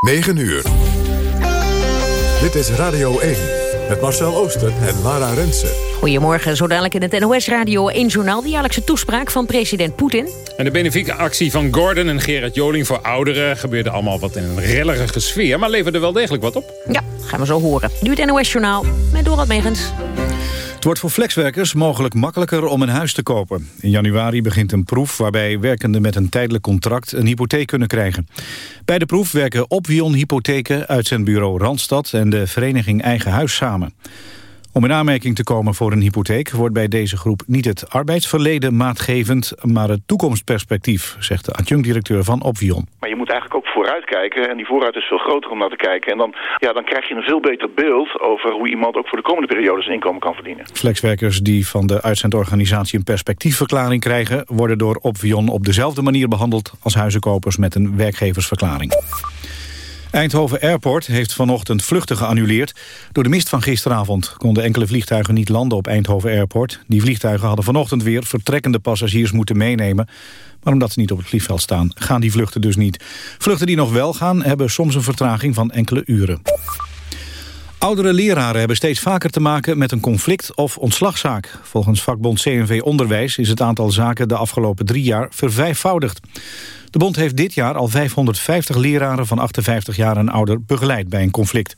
9 uur. Dit is Radio 1 met Marcel Ooster en Lara Rensen. Goedemorgen, zo dadelijk in het NOS Radio 1 Journaal... de jaarlijkse toespraak van president Poetin. En de benefieke actie van Gordon en Gerard Joling voor ouderen... gebeurde allemaal wat in een rellerige sfeer... maar leverde wel degelijk wat op. Ja, gaan we zo horen. Nu het NOS Journaal met Dorot Megens. Wordt voor flexwerkers mogelijk makkelijker om een huis te kopen. In januari begint een proef waarbij werkenden met een tijdelijk contract een hypotheek kunnen krijgen. Bij de proef werken Opwion Hypotheken, uitzendbureau Randstad en de vereniging Eigen Huis samen. Om in aanmerking te komen voor een hypotheek wordt bij deze groep niet het arbeidsverleden maatgevend, maar het toekomstperspectief, zegt de adjunct-directeur van Opvion. Maar je moet eigenlijk ook vooruit kijken en die vooruit is veel groter om naar te kijken. En dan, ja, dan krijg je een veel beter beeld over hoe iemand ook voor de komende periode zijn inkomen kan verdienen. Flexwerkers die van de uitzendorganisatie een perspectiefverklaring krijgen, worden door Opvion op dezelfde manier behandeld als huizenkopers met een werkgeversverklaring. Eindhoven Airport heeft vanochtend vluchten geannuleerd. Door de mist van gisteravond konden enkele vliegtuigen niet landen op Eindhoven Airport. Die vliegtuigen hadden vanochtend weer vertrekkende passagiers moeten meenemen. Maar omdat ze niet op het vliegveld staan, gaan die vluchten dus niet. Vluchten die nog wel gaan, hebben soms een vertraging van enkele uren. Oudere leraren hebben steeds vaker te maken met een conflict of ontslagzaak. Volgens vakbond CNV Onderwijs is het aantal zaken de afgelopen drie jaar vervijfvoudigd. De bond heeft dit jaar al 550 leraren van 58 jaar en ouder begeleid bij een conflict.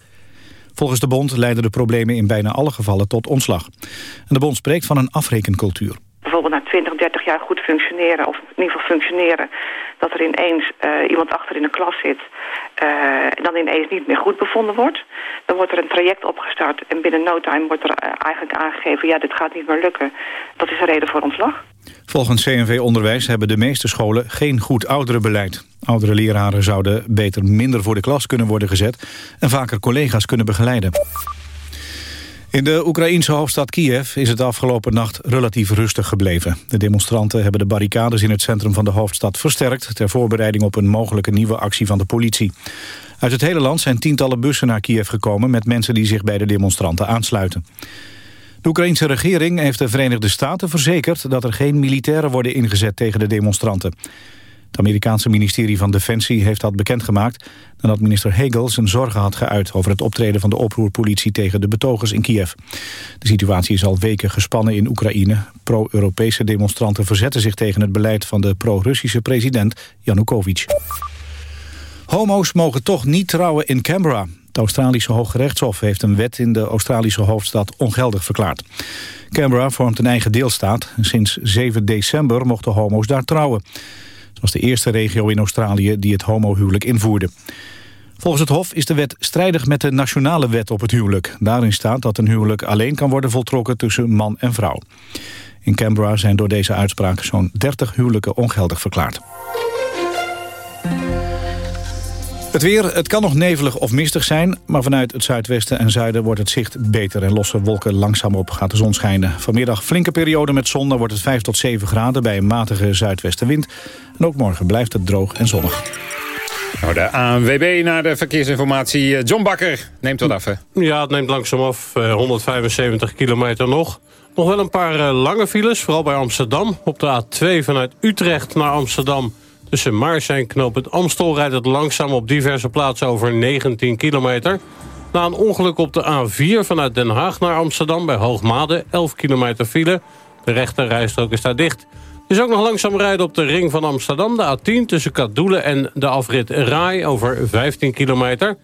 Volgens de bond leiden de problemen in bijna alle gevallen tot ontslag. En de bond spreekt van een afrekencultuur. Bijvoorbeeld na 20, 30 jaar goed functioneren, of in ieder geval functioneren... dat er ineens uh, iemand achter in de klas zit uh, en dan ineens niet meer goed bevonden wordt. Dan wordt er een traject opgestart en binnen no time wordt er uh, eigenlijk aangegeven... ja, dit gaat niet meer lukken. Dat is een reden voor ontslag. Volgens CNV Onderwijs hebben de meeste scholen geen goed ouderenbeleid. Oudere leraren zouden beter minder voor de klas kunnen worden gezet... en vaker collega's kunnen begeleiden. In de Oekraïense hoofdstad Kiev is het afgelopen nacht relatief rustig gebleven. De demonstranten hebben de barricades in het centrum van de hoofdstad versterkt... ter voorbereiding op een mogelijke nieuwe actie van de politie. Uit het hele land zijn tientallen bussen naar Kiev gekomen... met mensen die zich bij de demonstranten aansluiten. De Oekraïnse regering heeft de Verenigde Staten verzekerd... dat er geen militairen worden ingezet tegen de demonstranten. Het Amerikaanse ministerie van Defensie heeft dat bekendgemaakt... nadat minister Hegel zijn zorgen had geuit... over het optreden van de oproerpolitie tegen de betogers in Kiev. De situatie is al weken gespannen in Oekraïne. Pro-Europese demonstranten verzetten zich tegen het beleid... van de pro-Russische president Yanukovych. Homo's mogen toch niet trouwen in Canberra. Het Australische Hooggerechtshof heeft een wet in de Australische hoofdstad ongeldig verklaard. Canberra vormt een eigen deelstaat. Sinds 7 december mochten homo's daar trouwen. Het was de eerste regio in Australië die het homohuwelijk invoerde. Volgens het Hof is de wet strijdig met de nationale wet op het huwelijk. Daarin staat dat een huwelijk alleen kan worden voltrokken tussen man en vrouw. In Canberra zijn door deze uitspraak zo'n 30 huwelijken ongeldig verklaard. Het weer, het kan nog nevelig of mistig zijn... maar vanuit het zuidwesten en zuiden wordt het zicht beter... en losse wolken langzaam op gaat de zon schijnen. Vanmiddag flinke periode met zon, dan wordt het 5 tot 7 graden... bij een matige zuidwestenwind. En ook morgen blijft het droog en zonnig. Nou, de ANWB naar de verkeersinformatie. John Bakker neemt wat af, hè? Ja, het neemt langzaam af. 175 kilometer nog. Nog wel een paar lange files, vooral bij Amsterdam. Op de A2 vanuit Utrecht naar Amsterdam... Tussen Maars en Knoop het Amstel rijdt het langzaam op diverse plaatsen over 19 kilometer. Na een ongeluk op de A4 vanuit Den Haag naar Amsterdam bij Hoogmade, 11 kilometer file. De rechter rijstrook is daar dicht. Er is ook nog langzaam rijden op de ring van Amsterdam, de A10... tussen Kadoelen en de afrit Rai over 15 kilometer.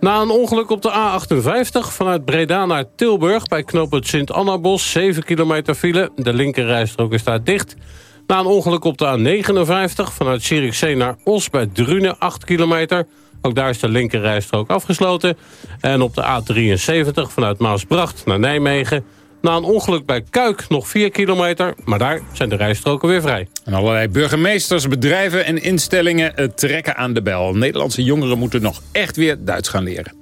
Na een ongeluk op de A58 vanuit Breda naar Tilburg... bij knooppunt Sint-Annabos, 7 kilometer file. De linkerrijstrook is daar dicht... Na een ongeluk op de A59 vanuit Zierikzee naar Os bij Drunen 8 kilometer. Ook daar is de linkerrijstrook afgesloten. En op de A73 vanuit Maasbracht naar Nijmegen. Na een ongeluk bij Kuik nog 4 kilometer, maar daar zijn de rijstroken weer vrij. En allerlei burgemeesters, bedrijven en instellingen trekken aan de bel. Nederlandse jongeren moeten nog echt weer Duits gaan leren.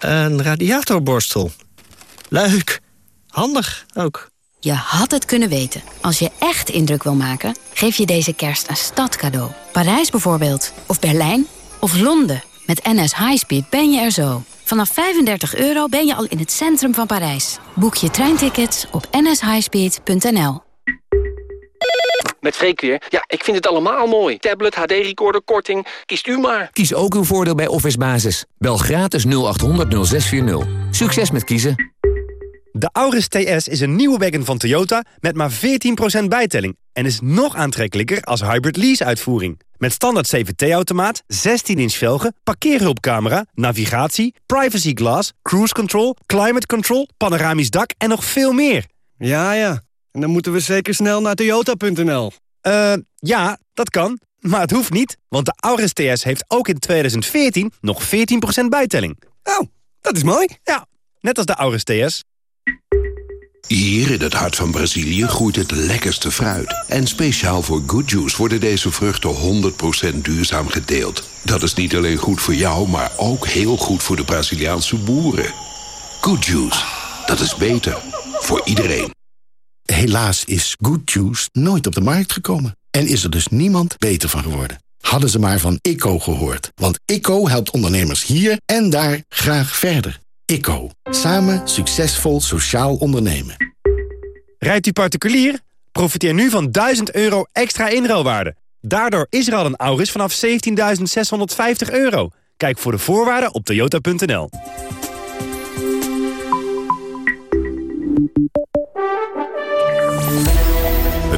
Een radiatorborstel. Leuk. Handig ook. Je had het kunnen weten. Als je echt indruk wil maken, geef je deze kerst een stad cadeau. Parijs bijvoorbeeld. Of Berlijn. Of Londen. Met NS Highspeed ben je er zo. Vanaf 35 euro ben je al in het centrum van Parijs. Boek je treintickets op nshighspeed.nl. Met Freek weer. Ja, ik vind het allemaal mooi. Tablet, HD-recorder, korting. Kiest u maar. Kies ook uw voordeel bij Office Basis. Bel gratis 0800 0640. Succes met kiezen. De Auris TS is een nieuwe wagon van Toyota met maar 14% bijtelling... en is nog aantrekkelijker als hybrid lease-uitvoering. Met standaard CVT-automaat, 16-inch velgen, parkeerhulpcamera... navigatie, privacy glass, cruise control, climate control... panoramisch dak en nog veel meer. Ja, ja. En dan moeten we zeker snel naar toyota.nl. Eh, ja, dat kan. Maar het hoeft niet, want de Auris TS heeft ook in 2014 nog 14% bijtelling. Oh, dat is mooi. Ja, net als de Auris TS. Hier in het hart van Brazilië groeit het lekkerste fruit. En speciaal voor Good Juice worden deze vruchten 100% duurzaam gedeeld. Dat is niet alleen goed voor jou, maar ook heel goed voor de Braziliaanse boeren. Good Juice, dat is beter voor iedereen. Helaas is Good Juice nooit op de markt gekomen. En is er dus niemand beter van geworden. Hadden ze maar van ICO gehoord. Want ICO helpt ondernemers hier en daar graag verder. ICO. Samen succesvol sociaal ondernemen. Rijdt u particulier? Profiteer nu van 1000 euro extra inruilwaarde. Daardoor is er al een Auris vanaf 17.650 euro. Kijk voor de voorwaarden op toyota.nl.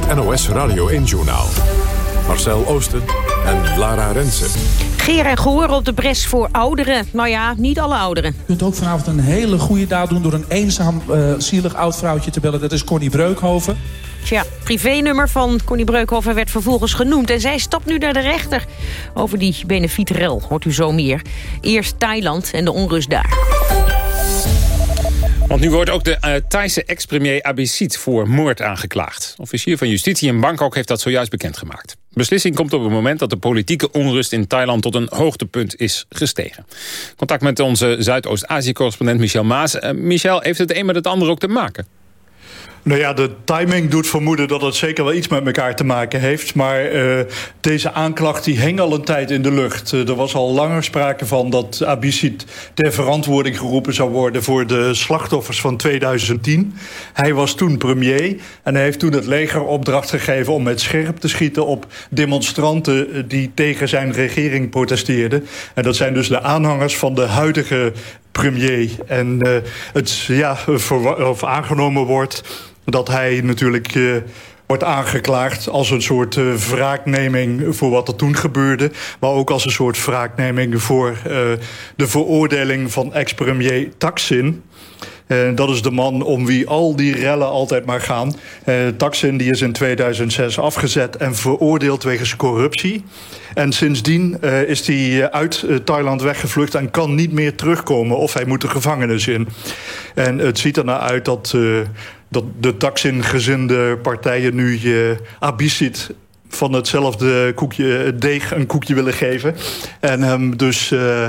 Het NOS Radio 1-journaal. Marcel Oosten en Lara Rensen. Geer en gehoor op de bres voor ouderen. Nou ja, niet alle ouderen. Je kunt ook vanavond een hele goede daad doen... door een eenzaam, uh, zielig oud vrouwtje te bellen. Dat is Connie Breukhoven. Tja, privénummer van Connie Breukhoven werd vervolgens genoemd... en zij stapt nu naar de rechter. Over die benefietrel hoort u zo meer. Eerst Thailand en de onrust daar. Want nu wordt ook de uh, Thaise ex-premier Abhisit voor moord aangeklaagd. Officier van Justitie in Bangkok heeft dat zojuist bekendgemaakt. Beslissing komt op het moment dat de politieke onrust in Thailand tot een hoogtepunt is gestegen. Contact met onze Zuidoost-Azië-correspondent Michel Maas. Uh, Michel, heeft het een met het ander ook te maken? Nou ja, de timing doet vermoeden dat het zeker wel iets met elkaar te maken heeft. Maar uh, deze aanklacht die hing al een tijd in de lucht. Uh, er was al langer sprake van dat Abisit ter verantwoording geroepen zou worden... voor de slachtoffers van 2010. Hij was toen premier en hij heeft toen het leger opdracht gegeven... om met scherp te schieten op demonstranten die tegen zijn regering protesteerden. En dat zijn dus de aanhangers van de huidige premier. En uh, het ja, of aangenomen wordt dat hij natuurlijk uh, wordt aangeklaagd als een soort uh, wraakneming voor wat er toen gebeurde. Maar ook als een soort wraakneming voor de veroordeling van ex-premier Taksin. Uh, dat is de man om wie al die rellen altijd maar gaan. Uh, Taksin die is in 2006 afgezet en veroordeeld wegens corruptie. En sindsdien uh, is hij uit Thailand weggevlucht en kan niet meer terugkomen. Of hij moet de gevangenis in. En het ziet er nou uit dat dat de Taksin-gezinde partijen nu je Abisit van hetzelfde koekje, deeg een koekje willen geven. En hem dus uh,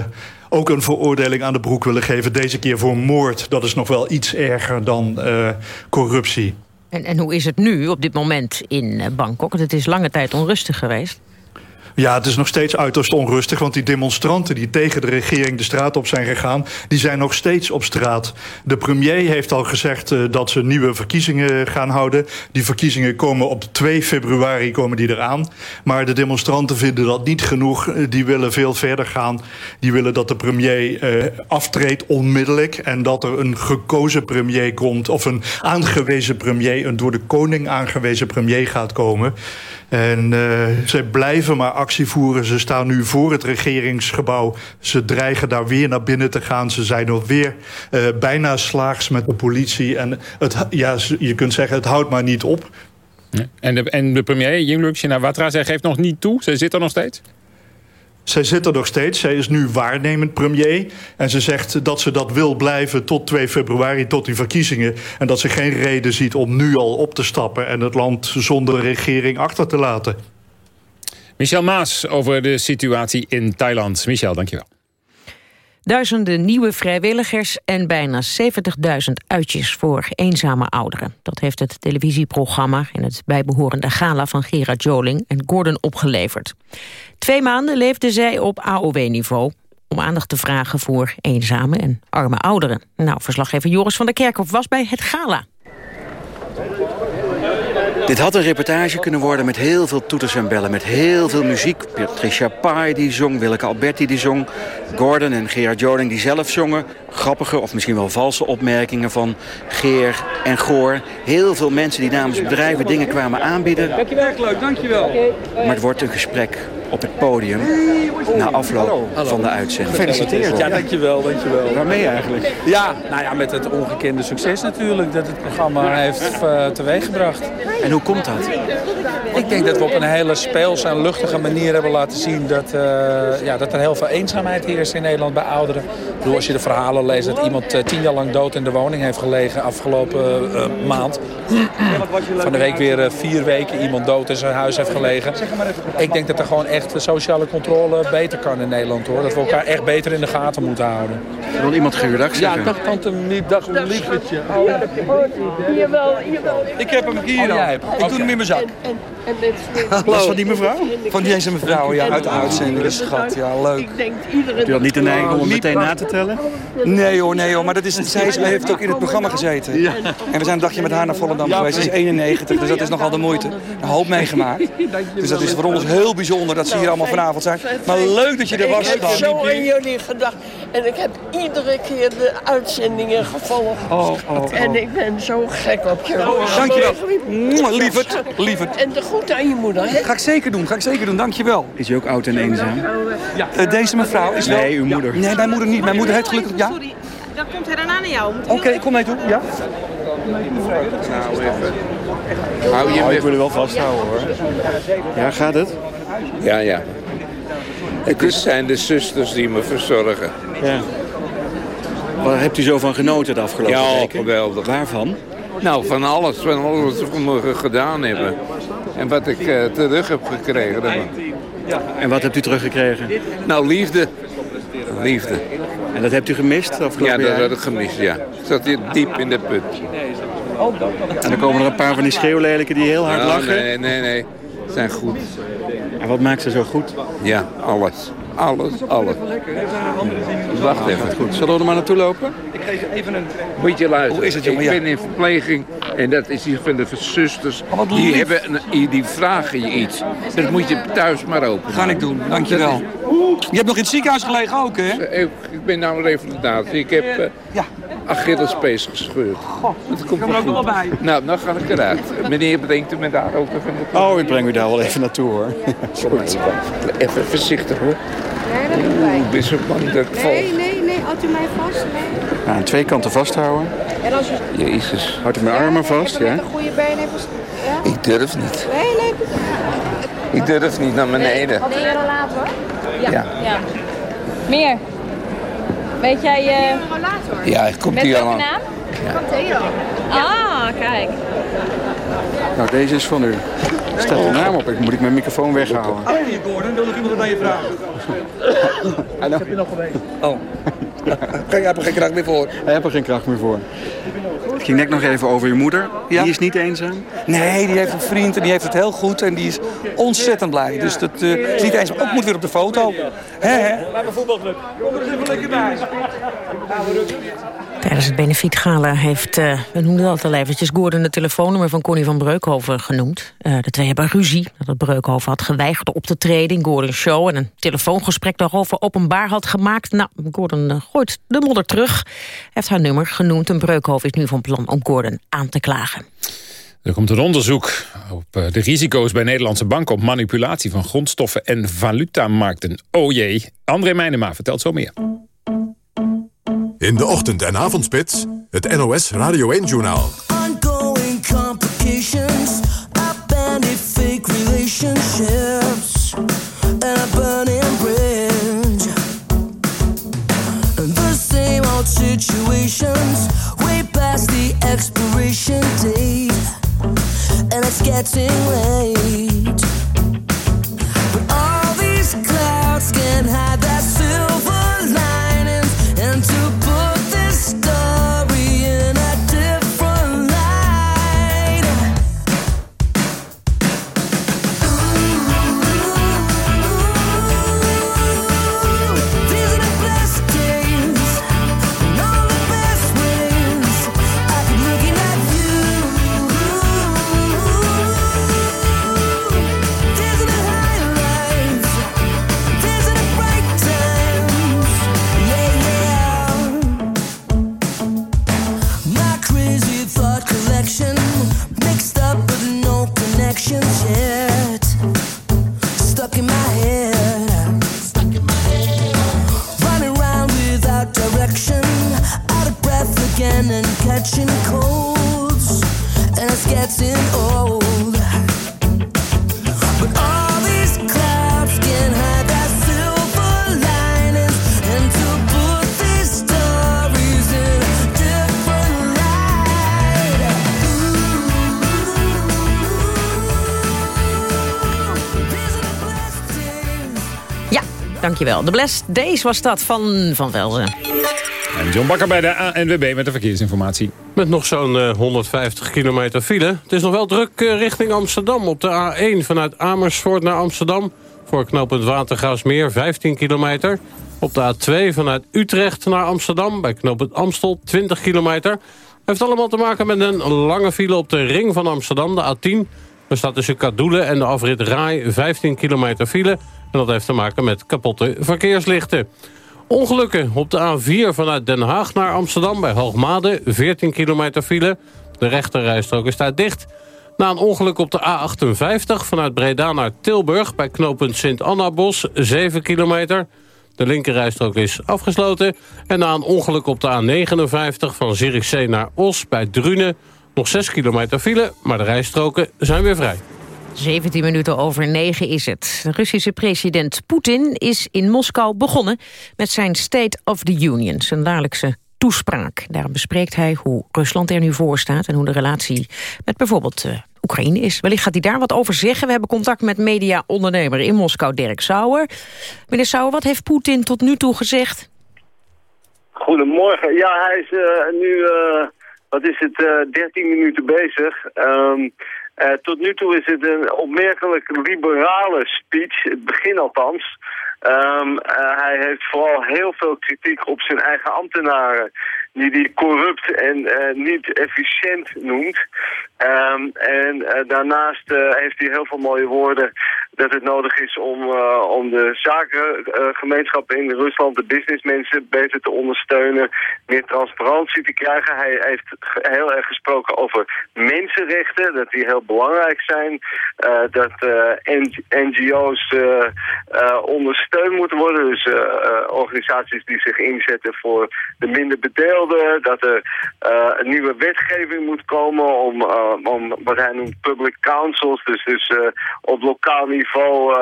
ook een veroordeling aan de broek willen geven. Deze keer voor moord. Dat is nog wel iets erger dan uh, corruptie. En, en hoe is het nu op dit moment in Bangkok? Het is lange tijd onrustig geweest. Ja, het is nog steeds uiterst onrustig. Want die demonstranten die tegen de regering de straat op zijn gegaan... die zijn nog steeds op straat. De premier heeft al gezegd uh, dat ze nieuwe verkiezingen gaan houden. Die verkiezingen komen op 2 februari komen die eraan. Maar de demonstranten vinden dat niet genoeg. Die willen veel verder gaan. Die willen dat de premier uh, aftreedt onmiddellijk... en dat er een gekozen premier komt... of een aangewezen premier, een door de koning aangewezen premier gaat komen... En uh, ze blijven maar actie voeren. Ze staan nu voor het regeringsgebouw. Ze dreigen daar weer naar binnen te gaan. Ze zijn alweer uh, bijna slaags met de politie. En het, ja, je kunt zeggen, het houdt maar niet op. En, de, en de premier, Yingluck Shinawatra, zij geeft nog niet toe? Zij zit er nog steeds? Zij zit er nog steeds. Zij is nu waarnemend premier. En ze zegt dat ze dat wil blijven tot 2 februari, tot die verkiezingen. En dat ze geen reden ziet om nu al op te stappen... en het land zonder regering achter te laten. Michel Maas over de situatie in Thailand. Michel, dankjewel. Duizenden nieuwe vrijwilligers en bijna 70.000 uitjes voor eenzame ouderen. Dat heeft het televisieprogramma en het bijbehorende gala van Gerard Joling en Gordon opgeleverd. Twee maanden leefden zij op AOW-niveau om aandacht te vragen voor eenzame en arme ouderen. Nou, verslaggever Joris van der Kerkhof was bij het gala. Dit had een reportage kunnen worden met heel veel toeters en bellen. Met heel veel muziek. Patricia Pai die zong, Willeke Alberti die zong. Gordon en Gerard Joling die zelf zongen. Grappige of misschien wel valse opmerkingen van Geer en Goor. Heel veel mensen die namens bedrijven dingen kwamen aanbieden. Dankjewel, leuk, dankjewel. Maar het wordt een gesprek op het podium na afloop van de uitzending. Gefeliciteerd. Ja, dankjewel, dankjewel. Waarmee eigenlijk? Ja, nou ja, met het ongekende succes natuurlijk dat het programma heeft uh, teweeggebracht. En hoe komt dat? Ik denk dat we op een hele speelse en luchtige manier hebben laten zien dat, uh, ja, dat er heel veel eenzaamheid heerst in Nederland bij ouderen. Ik bedoel, als je de verhalen leest dat iemand uh, tien jaar lang dood in de woning heeft gelegen afgelopen maand. Van de week weer vier weken iemand dood in zijn huis heeft gelegen. Ik denk dat er gewoon echt de sociale controle beter kan in Nederland hoor. Dat we elkaar echt beter in de gaten moeten houden. Wil iemand geurdag zeggen? Ja, dag tante Miep, dag liefetje. Jawel, jawel. Ik heb hem hier oh, Ik doe hem in mijn zak. En Was van die mevrouw? Van deze mevrouw, ja, uit de uitzending. Schat, ja, leuk. Ik denk iedereen... Heb je dat niet de neiging om meteen na te tellen? Nee hoor, nee hoor, maar dat is, zij heeft ook in het programma gezeten. Ja. En we zijn een dagje met haar naar Volendam geweest. Ze is 91, dus dat is nogal de moeite. Een hoop meegemaakt. Dus dat is voor ons heel bijzonder dat ze hier allemaal vanavond zijn. Maar leuk dat je er was. Ik heb zo aan jullie gedacht. En ik heb iedere keer de uitzendingen gevolgd. Oh, oh, En ik ben zo gek op je. Dankjewel. Lieverd, lieverd. En de groet aan je moeder. Hè? Ga ik zeker doen, ga ik zeker doen. Dankjewel. Is je ook oud en eenzaam? Ja. Uh, deze mevrouw is wel... Nee, uw moeder. Nee, mijn moeder niet. Mijn moeder heeft gelukkig... Ja? Sorry, dan komt hij daarna naar jou. Oké, okay, ik kom mee toe. Ja? Nou, even. Hou je oh, ik wil er wel vasthouden hoor. Ja, gaat het? Ja, ja. Het zijn de zusters die me verzorgen. Ja. Waar hebt u zo van genoten de afgelopen ja, weken? Ja, geweldig. Waarvan? Nou, van alles. Van alles wat me gedaan hebben. En wat ik uh, terug heb gekregen. En wat hebt u teruggekregen? Nou, liefde. Liefde. En dat hebt u gemist afgelopen Ja, dat had ik gemist, ja. Ik zat hier diep in de put. En dan komen er een paar van die schreeuwlelijken die heel hard Nou, lachen? Nee, nee, nee. Zijn goed. En wat maakt ze zo goed? Ja, alles. Alles, alles. Wacht even. Goed, zullen we er maar naartoe lopen? Ik geef even een... Moet je luisteren. Hoe is het, jongen? Ik ben in verpleging en dat is hier van de zusters. Die, hebben een, die vragen je iets. Dat moet je thuis maar open. Ga ik doen, dankjewel. Je hebt nog in het ziekenhuis gelegen ook, hè? Ik, ik ben nou een revalidatie. Ik heb uh, ja. Achillespees gescheurd. Dat komt er ook nog wel bij. Nou, dan ga ik eruit. Meneer, brengt u me daar ook even naartoe? Oh, ik breng u daar wel even naartoe, hoor. Goed. Even voorzichtig, hoor. Nee, dat Oeh, ik ben zo bang dat ik val. Nee, nee, nee. Houdt u mij vast? Nee. Ja, aan twee kanten vasthouden. En als u... Jezus. Houd u mijn armen vast, ja? Met een goede been even... Ja? Ik durf niet. Nee, nee. Ik durf niet naar beneden. Nee, nee, later. Ja. ja. Meer. Weet jij... Uh, ja, ik kom met hier welke al aan. naam? Van Theo. Ah, kijk. Nou, deze is van u. Er staat uw naam op. Ik moet ik mijn microfoon weghalen. Oh, je Gordon, wil nog iemand aan je vragen? Ik heb je nog geweten. Oh. Jij hebt er geen kracht meer voor. Hij heeft er geen kracht meer voor. Het ging net nog even over uw moeder. Ja. Die is niet eenzaam? Nee, die heeft een vriend en die heeft het heel goed en die is ontzettend blij. Dus dat uh, is niet eens. Ook moet weer op de foto. Hè, hè? Bij mijn voetbalclub. Kom er even lekker bij. Tijdens het benefietgala heeft, uh, we noemden dat al eventjes... Gordon het telefoonnummer van Connie van Breukhoven genoemd. Uh, de twee hebben ruzie dat Breukhoven had geweigerd op te treden in Gordon's show... en een telefoongesprek daarover openbaar had gemaakt. Nou, Gordon uh, gooit de modder terug. heeft haar nummer genoemd en Breukhoven is nu van plan om Gordon aan te klagen. Er komt een onderzoek op de risico's bij Nederlandse banken... op manipulatie van grondstoffen en valutamarkten. Oh jee, André Meijnema vertelt zo meer. In de ochtend- en avondspits, het NOS Radio 1-journaal. Ongoing complications, abandoned fake relationships, and a burning bridge. And the same old situations, way past the expiration date, and it's getting late. Dankjewel. De Blessed Days was dat van Van Velzen. En John Bakker bij de ANWB met de verkeersinformatie. Met nog zo'n eh, 150 kilometer file. Het is nog wel druk eh, richting Amsterdam. Op de A1 vanuit Amersfoort naar Amsterdam. Voor knooppunt Watergraafsmeer 15 kilometer. Op de A2 vanuit Utrecht naar Amsterdam. Bij knooppunt Amstel 20 kilometer. Heeft allemaal te maken met een lange file op de ring van Amsterdam, de A10. Er staat tussen Kadoelen en de afrit Rai 15 kilometer file. En dat heeft te maken met kapotte verkeerslichten. Ongelukken op de A4 vanuit Den Haag naar Amsterdam bij Hoogmade. 14 kilometer file. De rechterrijstrook is daar dicht. Na een ongeluk op de A58 vanuit Breda naar Tilburg... bij knooppunt Sint-Annabos, 7 kilometer. De linkerrijstrook is afgesloten. En na een ongeluk op de A59 van Zierikzee naar Os bij Drunen... nog 6 kilometer file, maar de rijstroken zijn weer vrij. 17 minuten over 9 is het. De Russische president Poetin is in Moskou begonnen... met zijn State of the Union, zijn dagelijkse toespraak. Daar bespreekt hij hoe Rusland er nu voor staat... en hoe de relatie met bijvoorbeeld uh, Oekraïne is. Wellicht gaat hij daar wat over zeggen. We hebben contact met media-ondernemer in Moskou, Dirk Sauer. Meneer Sauer, wat heeft Poetin tot nu toe gezegd? Goedemorgen. Ja, hij is uh, nu, uh, wat is het, 13 minuten bezig... Um, uh, tot nu toe is het een opmerkelijk liberale speech, het begin althans. Um, hij heeft vooral heel veel kritiek op zijn eigen ambtenaren, die hij corrupt en uh, niet efficiënt noemt. Um, en daarnaast heeft hij heel veel mooie woorden dat het nodig is om, om de zakengemeenschap in Rusland, de businessmensen, beter te ondersteunen, meer transparantie te krijgen. Hij heeft heel erg gesproken over mensenrechten, dat die heel belangrijk zijn, dat NGO's ondersteund moeten worden. Dus organisaties die zich inzetten voor de minder bedeelden. Dat er nieuwe wetgeving moet komen om, om wat hij noemt public councils. Dus, dus op lokaal niveau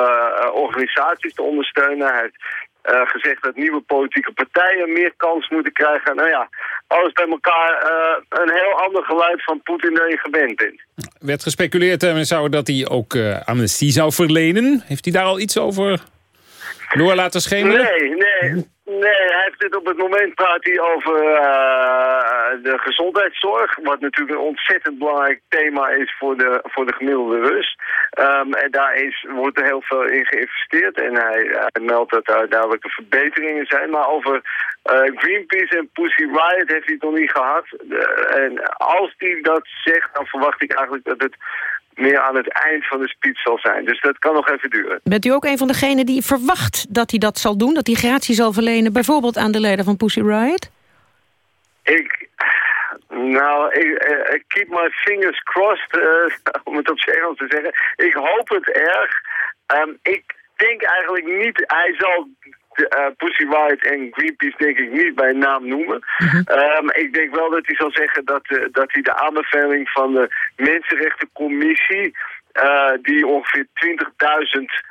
organisaties te ondersteunen. Hij heeft gezegd dat nieuwe politieke partijen meer kans moeten krijgen. Nou ja, alles bij elkaar een heel ander geluid van Poetin dan je gewend bent. werd gespeculeerd, Sauer, dat hij ook amnestie zou verlenen. Heeft hij daar al iets over door laten schemeren? Nee, nee. Nee, hij heeft dit op het moment praat hij over uh, de gezondheidszorg. Wat natuurlijk een ontzettend belangrijk thema is voor de, voor de gemiddelde Rus. Um, en daar is, wordt er heel veel in geïnvesteerd. En hij, meldt dat daar duidelijke verbeteringen zijn. Maar over uh, Greenpeace en Pussy Riot heeft hij het nog niet gehad. En als hij dat zegt, dan verwacht ik eigenlijk dat het meer aan het eind van de speech zal zijn. Dus dat kan nog even duren. Bent u ook een van degenen die verwacht dat hij dat zal doen? Dat hij gratie zal verlenen, bijvoorbeeld aan de leider van Pussy Riot? Ik... Nou, ik, uh, keep my fingers crossed, uh, om het op zijn Engels te zeggen. Ik hoop het erg. Um, ik denk eigenlijk niet... Hij zal uh, Pussy Riot en Greenpeace denk ik niet bij naam noemen. Mm -hmm. um, ik denk wel dat hij zal zeggen dat, uh, dat hij de aanbeveling van de Mensenrechtencommissie, uh, die ongeveer 20.000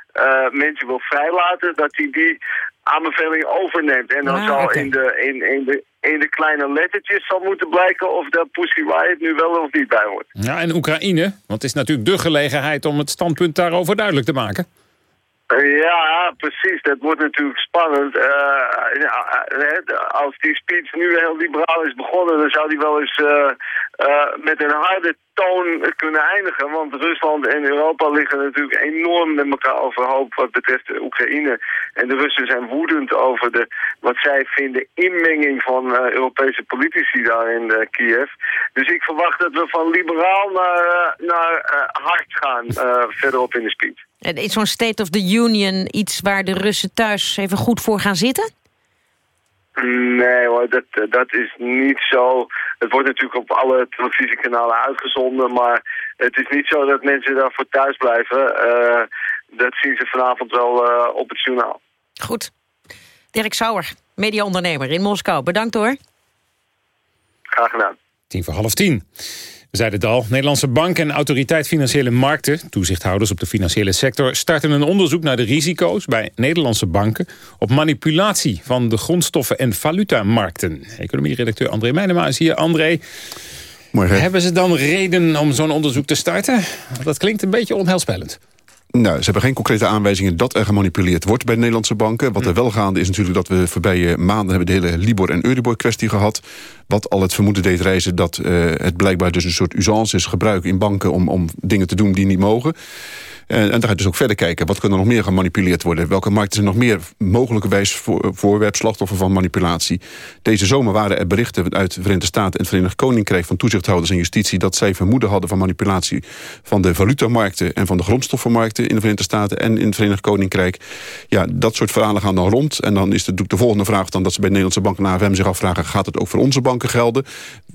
mensen wil vrijlaten, dat hij die aanbeveling overneemt. En dan ah, zal okay. in, de, in, in, de, in de kleine lettertjes zal moeten blijken of de Pussy Riot nu wel of niet bij hoort. Ja, en Oekraïne, want het is natuurlijk de gelegenheid om het standpunt daarover duidelijk te maken. Ja, precies. Dat wordt natuurlijk spannend. Uh, als die speech nu heel liberaal is begonnen, dan zou die wel eens uh, uh, met een harde toon kunnen eindigen. Want Rusland en Europa liggen natuurlijk enorm met elkaar overhoop wat betreft de Oekraïne. En de Russen zijn woedend over de, wat zij vinden, inmenging van Europese politici daar in Kiev. Dus ik verwacht dat we van liberaal naar, naar hard gaan verderop in de speech. Is zo'n State of the Union iets waar de Russen thuis even goed voor gaan zitten? Nee hoor, dat, dat is niet zo. Het wordt natuurlijk op alle televisiekanalen uitgezonden, maar het is niet zo dat mensen daarvoor thuis blijven. Uh, dat zien ze vanavond wel uh, op het journaal. Goed. Dirk Sauer, mediaondernemer in Moskou. Bedankt hoor. Graag gedaan. Tien voor half tien. We zeiden het al, Nederlandse Bank en Autoriteit Financiële Markten... toezichthouders op de financiële sector... starten een onderzoek naar de risico's bij Nederlandse banken... op manipulatie van de grondstoffen- en valutamarkten. Economie-redacteur André Meijnema is hier. André, Morgen. hebben ze dan reden om zo'n onderzoek te starten? Dat klinkt een beetje onheilspellend. Nou, ze hebben geen concrete aanwijzingen dat er gemanipuleerd wordt bij Nederlandse banken. Wat er wel gaande is natuurlijk dat we voorbije maanden... hebben de hele Libor- en Euribor-kwestie gehad. Wat al het vermoeden deed reizen dat uh, het blijkbaar dus een soort usance is... gebruik in banken om, om dingen te doen die niet mogen. En, en dan ga je dus ook verder kijken. Wat kan er nog meer gemanipuleerd worden? Welke markten zijn nog meer mogelijkerwijs voor, voorwerp, slachtoffer van manipulatie? Deze zomer waren er berichten uit de Verenigde Staten en het Verenigd Koninkrijk... van toezichthouders en justitie dat zij vermoeden hadden van manipulatie... van de valutamarkten en van de grondstoffenmarkten in de Verenigde Staten... en in het Verenigd Koninkrijk. Ja, dat soort verhalen gaan dan rond. En dan is de, de volgende vraag dan dat ze bij Nederlandse banken en AFM zich afvragen... gaat het ook voor onze banken gelden?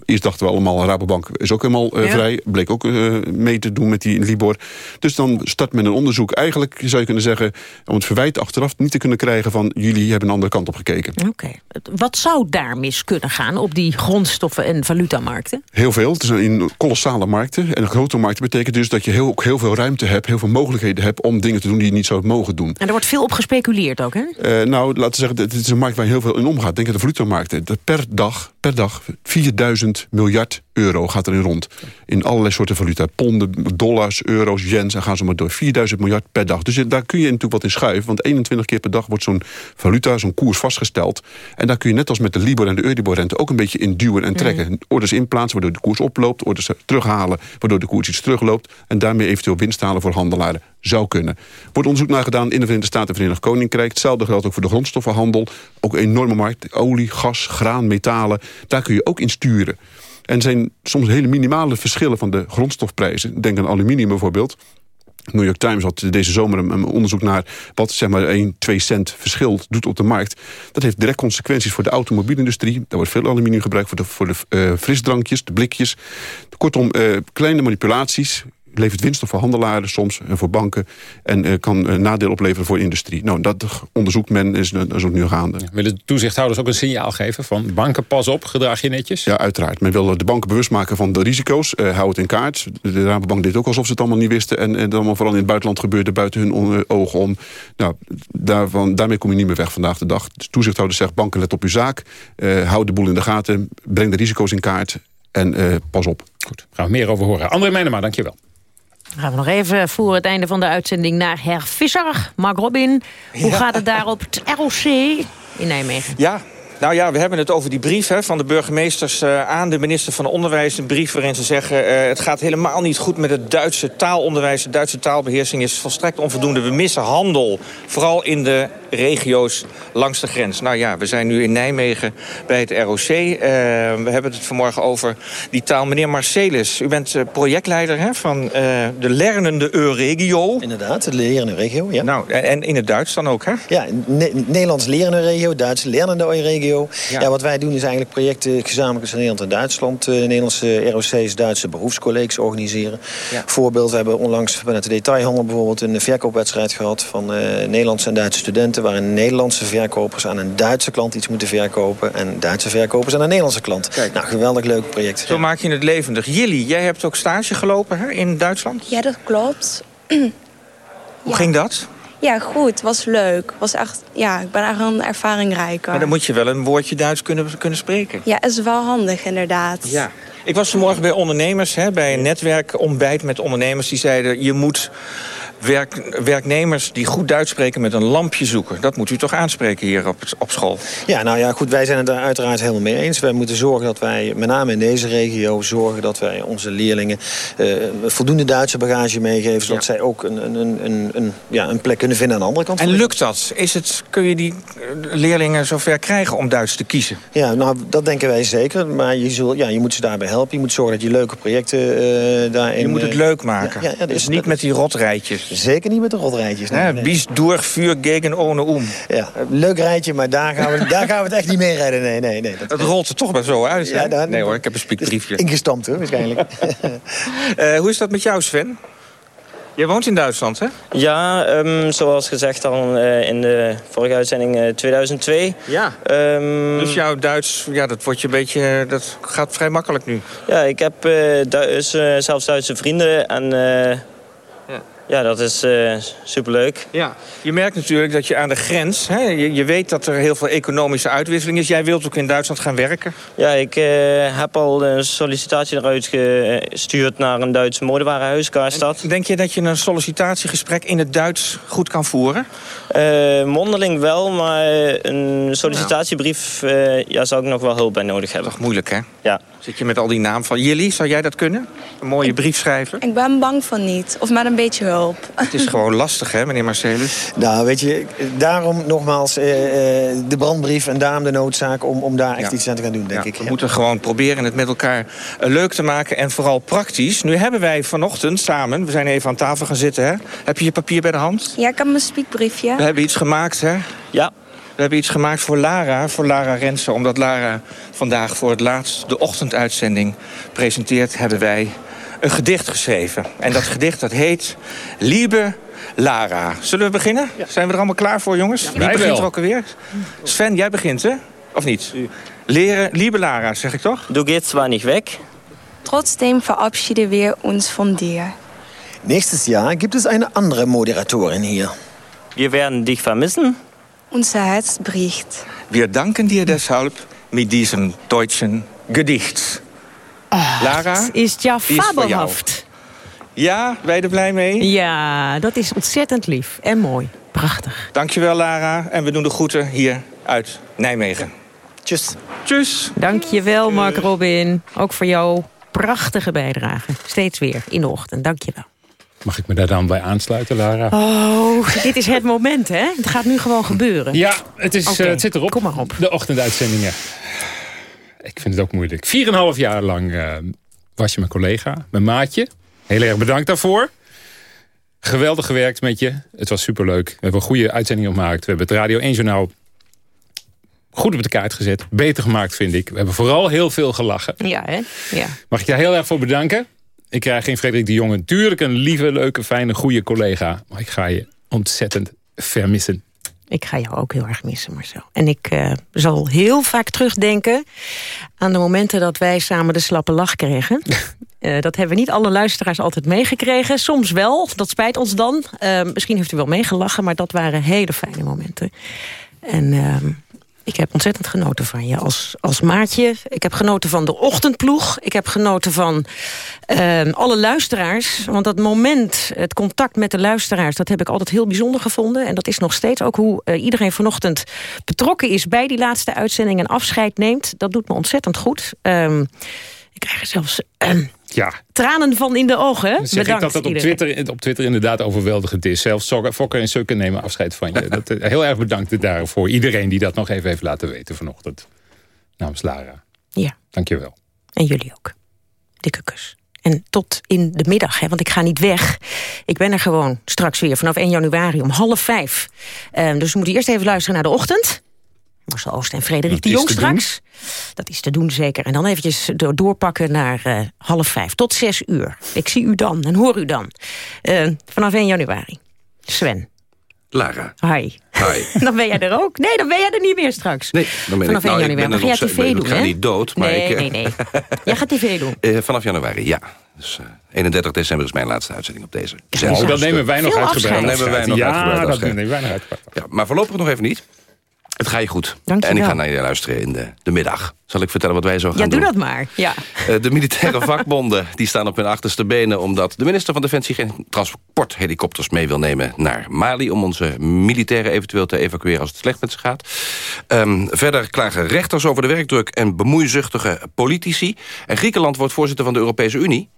Eerst dachten we allemaal, Rabobank is ook helemaal uh, ja. vrij. Bleek ook uh, mee te doen met die Libor. Dus dan start men een onderzoek. Eigenlijk zou je kunnen zeggen... om het verwijt achteraf niet te kunnen krijgen van... jullie hebben een andere kant op gekeken. Oké. Okay. Wat zou daar mis kunnen gaan op die grondstoffen- en valutamarkten? Heel veel. Het zijn kolossale markten. En grote markten betekent dus dat je heel, ook heel veel ruimte hebt... heel veel mogelijkheden hebt om dingen te doen die je niet zou mogen doen. En er wordt veel op gespeculeerd ook, hè? Uh, nou, laten we zeggen, het is een markt waar heel veel in omgaat. Denk aan de valutamarkten. Per dag, per dag 4000 miljard euro gaat erin rond. In allerlei soorten valuta. Ponden, dollars, euro's, yens en gaan ze maar door. 4000 miljard per dag. Dus daar kun je natuurlijk wat in schuiven. Want 21 keer per dag wordt zo'n valuta, zo'n koers vastgesteld. En daar kun je net als met de Libor en de Euribor-rente... ook een beetje in duwen en trekken. Mm. Orders inplaatsen, waardoor de koers oploopt. Orders terughalen, waardoor de koers iets terugloopt. En daarmee eventueel winst halen voor handelaren. Zou kunnen. Wordt onderzoek naar gedaan in de Verenigde Staten en Verenigd Koninkrijk. Hetzelfde geldt ook voor de grondstoffenhandel. Ook een enorme markt. Olie, gas, graan, metalen. Daar kun je ook in sturen. En zijn soms hele minimale verschillen van de grondstofprijzen. Denk aan aluminium bijvoorbeeld. New York Times had deze zomer een onderzoek naar... wat zeg maar 1, 2 cent verschil doet op de markt. Dat heeft direct consequenties voor de automobielindustrie. Daar wordt veel aluminium gebruikt voor de, voor de uh, frisdrankjes, de blikjes. Kortom, uh, kleine manipulaties levert winst op voor handelaren soms en voor banken... en uh, kan uh, nadeel opleveren voor industrie. Nou, dat onderzoekt men, is, is ook nu gaande. Ja, willen de toezichthouders ook een signaal geven van... banken, pas op, gedraag je netjes? Ja, uiteraard. Men wil de banken bewust maken van de risico's. Uh, hou het in kaart. De Rabobank deed ook alsof ze het allemaal niet wisten... en, en allemaal vooral in het buitenland gebeurde buiten hun ogen om. Nou, daarvan, daarmee kom je niet meer weg vandaag de dag. De toezichthouders zegt, banken let op uw zaak. hou de boel in de gaten. Breng de risico's in kaart. En pas op. Goed, gaan we meer over horen. André Meijnema, dankjewel. Dan gaan we nog even voor het einde van de uitzending naar Herr Visser. Mark Robin, hoe ja. gaat het daar op het ROC in Nijmegen? Ja, nou ja, we hebben het over die brief hè, van de burgemeesters uh, aan de minister van Onderwijs. Een brief waarin ze zeggen... Uh, het gaat helemaal niet goed met het Duitse taalonderwijs. De Duitse taalbeheersing is volstrekt onvoldoende. We missen handel, vooral in de regio's langs de grens. Nou ja, we zijn nu in Nijmegen bij het ROC. Uh, we hebben het vanmorgen over die taal. Meneer Marcelis, u bent projectleider hè, van de Lernende Euregio. Inderdaad, de Lerende Regio, ja. Nou, en in het Duits dan ook, hè? Ja, ne Nederlands Lerende Regio, Duits Lernende Euregio. Ja. ja. wat wij doen is eigenlijk projecten gezamenlijk tussen Nederland en Duitsland. Uh, Nederlandse ROC's, Duitse beroepscolleges organiseren. Ja. Voorbeeld, we hebben onlangs vanuit de detailhandel bijvoorbeeld een verkoopwedstrijd gehad van uh, Nederlandse en Duitse studenten. Waarin Nederlandse verkopers aan een Duitse klant iets moeten verkopen. En Duitse verkopers aan een Nederlandse klant. Kijk. Nou, geweldig leuk project. Zo ja. maak je het levendig. Jilly, jij hebt ook stage gelopen hè, in Duitsland? Ja, dat klopt. Hoe ging dat? Ja, goed. was leuk. Was echt, ja, ik ben echt een ervaringrijker. Maar dan moet je wel een woordje Duits kunnen, kunnen spreken. Ja, is wel handig, inderdaad. Ja. Ik was vanmorgen bij ondernemers, hè, bij een netwerk ontbijt met ondernemers. Die zeiden, je moet werk, werknemers die goed Duits spreken met een lampje zoeken. Dat moet u toch aanspreken hier op, op school? Ja, nou ja, goed, wij zijn het daar uiteraard helemaal mee eens. Wij moeten zorgen dat wij, met name in deze regio... zorgen dat wij onze leerlingen uh, voldoende Duitse bagage meegeven... zodat ja. zij ook een, een, een, een, ja, een plek kunnen vinden aan de andere kant. En lukt dat? Is het, kun je die leerlingen zover krijgen om Duits te kiezen? Ja, nou, dat denken wij zeker. Maar je, zul, ja, je moet ze daarbij helpen. Je moet zorgen dat je leuke projecten uh, daarin... Je moet het leuk maken. Ja, ja, dus niet met die rotrijtjes. Zeker niet met de rotrijtjes. Nee, nee. Bies door vuur gegen ohne om. Ja, leuk rijtje, maar daar gaan we, daar gaan we het echt niet mee rijden. Nee, nee, nee. Dat, dat rolt er toch maar zo uit. Ja, dan, nee hoor, ik heb een spiekbriefje. Ingestampt hoor, waarschijnlijk. uh, hoe is dat met jou, Sven? Je woont in Duitsland, hè? Ja, um, zoals gezegd al uh, in de vorige uitzending uh, 2002. Ja. Um, dus jouw Duits, ja, dat wordt je een beetje, dat gaat vrij makkelijk nu. Ja, ik heb uh, Duits, zelfs Duitse vrienden en Ja, dat is eh, superleuk. Ja, je merkt natuurlijk dat je aan de grens... Hè, je, je weet dat er heel veel economische uitwisseling is. Jij wilt ook in Duitsland gaan werken? Ja, ik eh, heb al een sollicitatie eruit gestuurd naar een Duits modewarenhuis, Karstad. Denk je dat je een sollicitatiegesprek in het Duits goed kan voeren? Eh, mondeling wel, maar een sollicitatiebrief eh, ja, zou ik nog wel hulp bij nodig hebben. Toch moeilijk, hè? Ja. Zit je met al die naam van Jilly? Zou jij dat kunnen? Een mooie brief schrijven? Ik ben bang van niet. Of met een beetje hulp. Het is gewoon lastig, hè, meneer Marcelus? Nou, weet je, daarom nogmaals eh, eh, de brandbrief en daarom de noodzaak om, om daar echt Ja. iets aan te gaan doen, denk ik. We moeten gewoon proberen het met elkaar eh, leuk te maken en vooral praktisch. Nu hebben wij vanochtend samen, we zijn even aan tafel gaan zitten, hè? Heb je je papier bij de hand? Ja, ik heb mijn speakbriefje. We hebben iets gemaakt, hè? Ja. We hebben iets gemaakt voor Lara, voor Lara Rensen. Omdat Lara vandaag voor het laatst de ochtenduitzending presenteert... hebben wij een gedicht geschreven. En dat gedicht dat heet Liebe Lara. Zullen we beginnen? Zijn we er allemaal klaar voor, jongens? Wie Wij begint wel. er ook alweer? Sven, jij begint, hè? Of niet? Leren, Liebe Lara, zeg ik toch? Du gehst zwar nicht weg. Trotzdem verabschieden wir uns von dir. Nächstes Jahr gibt es eine andere Moderatorin hier. Wir werden dich vermissen. Unser Herz bricht. Wir danken dir deshalb mit diesem deutschen Gedicht. Lara, Is ja fabelhaft. Ja, ben je er blij mee? Ja, dat is ontzettend lief en mooi. Prachtig. Dankjewel, Lara. En we doen de groeten hier uit Nijmegen. Tjus. Tjus. Dankjewel, Mark Robin. Ook voor jouw prachtige bijdrage. Steeds weer in de ochtend. Dankjewel. Mag ik me daar dan bij aansluiten, Lara? Oh, dit is het moment, hè? Het gaat nu gewoon gebeuren. Ja, het, is, eh, het zit erop. Kom maar op. De ochtenduitzendingen. Ik vind het ook moeilijk. Vier en een half jaar lang eh, was je mijn collega, mijn maatje. Heel erg bedankt daarvoor. Geweldig gewerkt met je. Het was superleuk. We hebben een goede uitzending gemaakt. We hebben het Radio 1 Journaal goed op de kaart gezet. Beter gemaakt, vind ik. We hebben vooral heel veel gelachen. Ja, hè? Ja. Mag ik daar heel erg voor bedanken. Ik krijg geen Frederik de Jonge. Natuurlijk een lieve, leuke, fijne, goede collega. Maar ik ga je ontzettend vermissen. Ik ga jou ook heel erg missen, Marcel. En ik eh, zal heel vaak terugdenken aan de momenten dat wij samen de slappe lach kregen. Eh, dat hebben niet alle luisteraars altijd meegekregen. Soms wel, dat spijt ons dan. Eh, misschien heeft u wel meegelachen, maar dat waren hele fijne momenten. En ehm, ik heb ontzettend genoten van je als, als maatje. Ik heb genoten van de ochtendploeg. Ik heb genoten van ehm, alle luisteraars. Want dat moment, het contact met de luisteraars... dat heb ik altijd heel bijzonder gevonden. En dat is nog steeds ook hoe eh, iedereen vanochtend betrokken is... bij die laatste uitzending en afscheid neemt. Dat doet me ontzettend goed. Ehm, ik krijg er zelfs ehm, Ja, tranen van in de ogen. Dan zeg Bedankt ik dat dat op. Twitter, op Twitter inderdaad overweldigend is. Zelfs Fokker en Sukker nemen afscheid van je. Dat, eh, heel erg bedankt daarvoor. Iedereen die dat nog even heeft laten weten vanochtend. Namens Lara. Ja. Dankjewel. En jullie ook. Dikke kus. En tot in de middag, hè, want ik ga niet weg. Ik ben er gewoon straks weer vanaf 1 januari om half vijf. Ehm, dus we moeten eerst even luisteren naar de ochtend. Marcel Oost en Frederik Dat de Jong straks. Dat is te doen zeker. En dan eventjes do- doorpakken naar eh, half vijf. Tot zes uur. Ik zie u dan en hoor u dan. Eh, vanaf 1 januari. Sven. Lara. Hi. Hi. Dan ben jij er ook. Nee, dan ben jij er niet meer straks. Nee, dan ben Vanaf ik, 1 nou, ik januari. ben Dan ga jij tv ik doen, ga hè? niet dood, maar nee, ik... eh, nee, nee. Jij gaat tv doen. eh, vanaf januari, ja. Dus, eh, 31 december is mijn laatste uitzending op deze. Oh, dat nemen wij nog Veel uitgebreid Dan nemen wij nog Ja, uitgebreid dat afscheid. nemen wij nog uitgebreid. Ja, maar voorlopig nog even niet. Het ga je goed. Dank je en ik ga naar je luisteren in de, de middag. Zal ik vertellen wat wij zo gaan Ja, doe doen? dat maar. Ja. Eh, de militaire vakbonden die staan op hun achterste benen... omdat de minister van Defensie geen transporthelikopters mee wil nemen naar Mali... om onze militairen eventueel te evacueren als het slecht met ze gaat. Ehm, verder klagen rechters over de werkdruk en bemoeizuchtige politici. En Griekenland wordt voorzitter van de Europese Unie.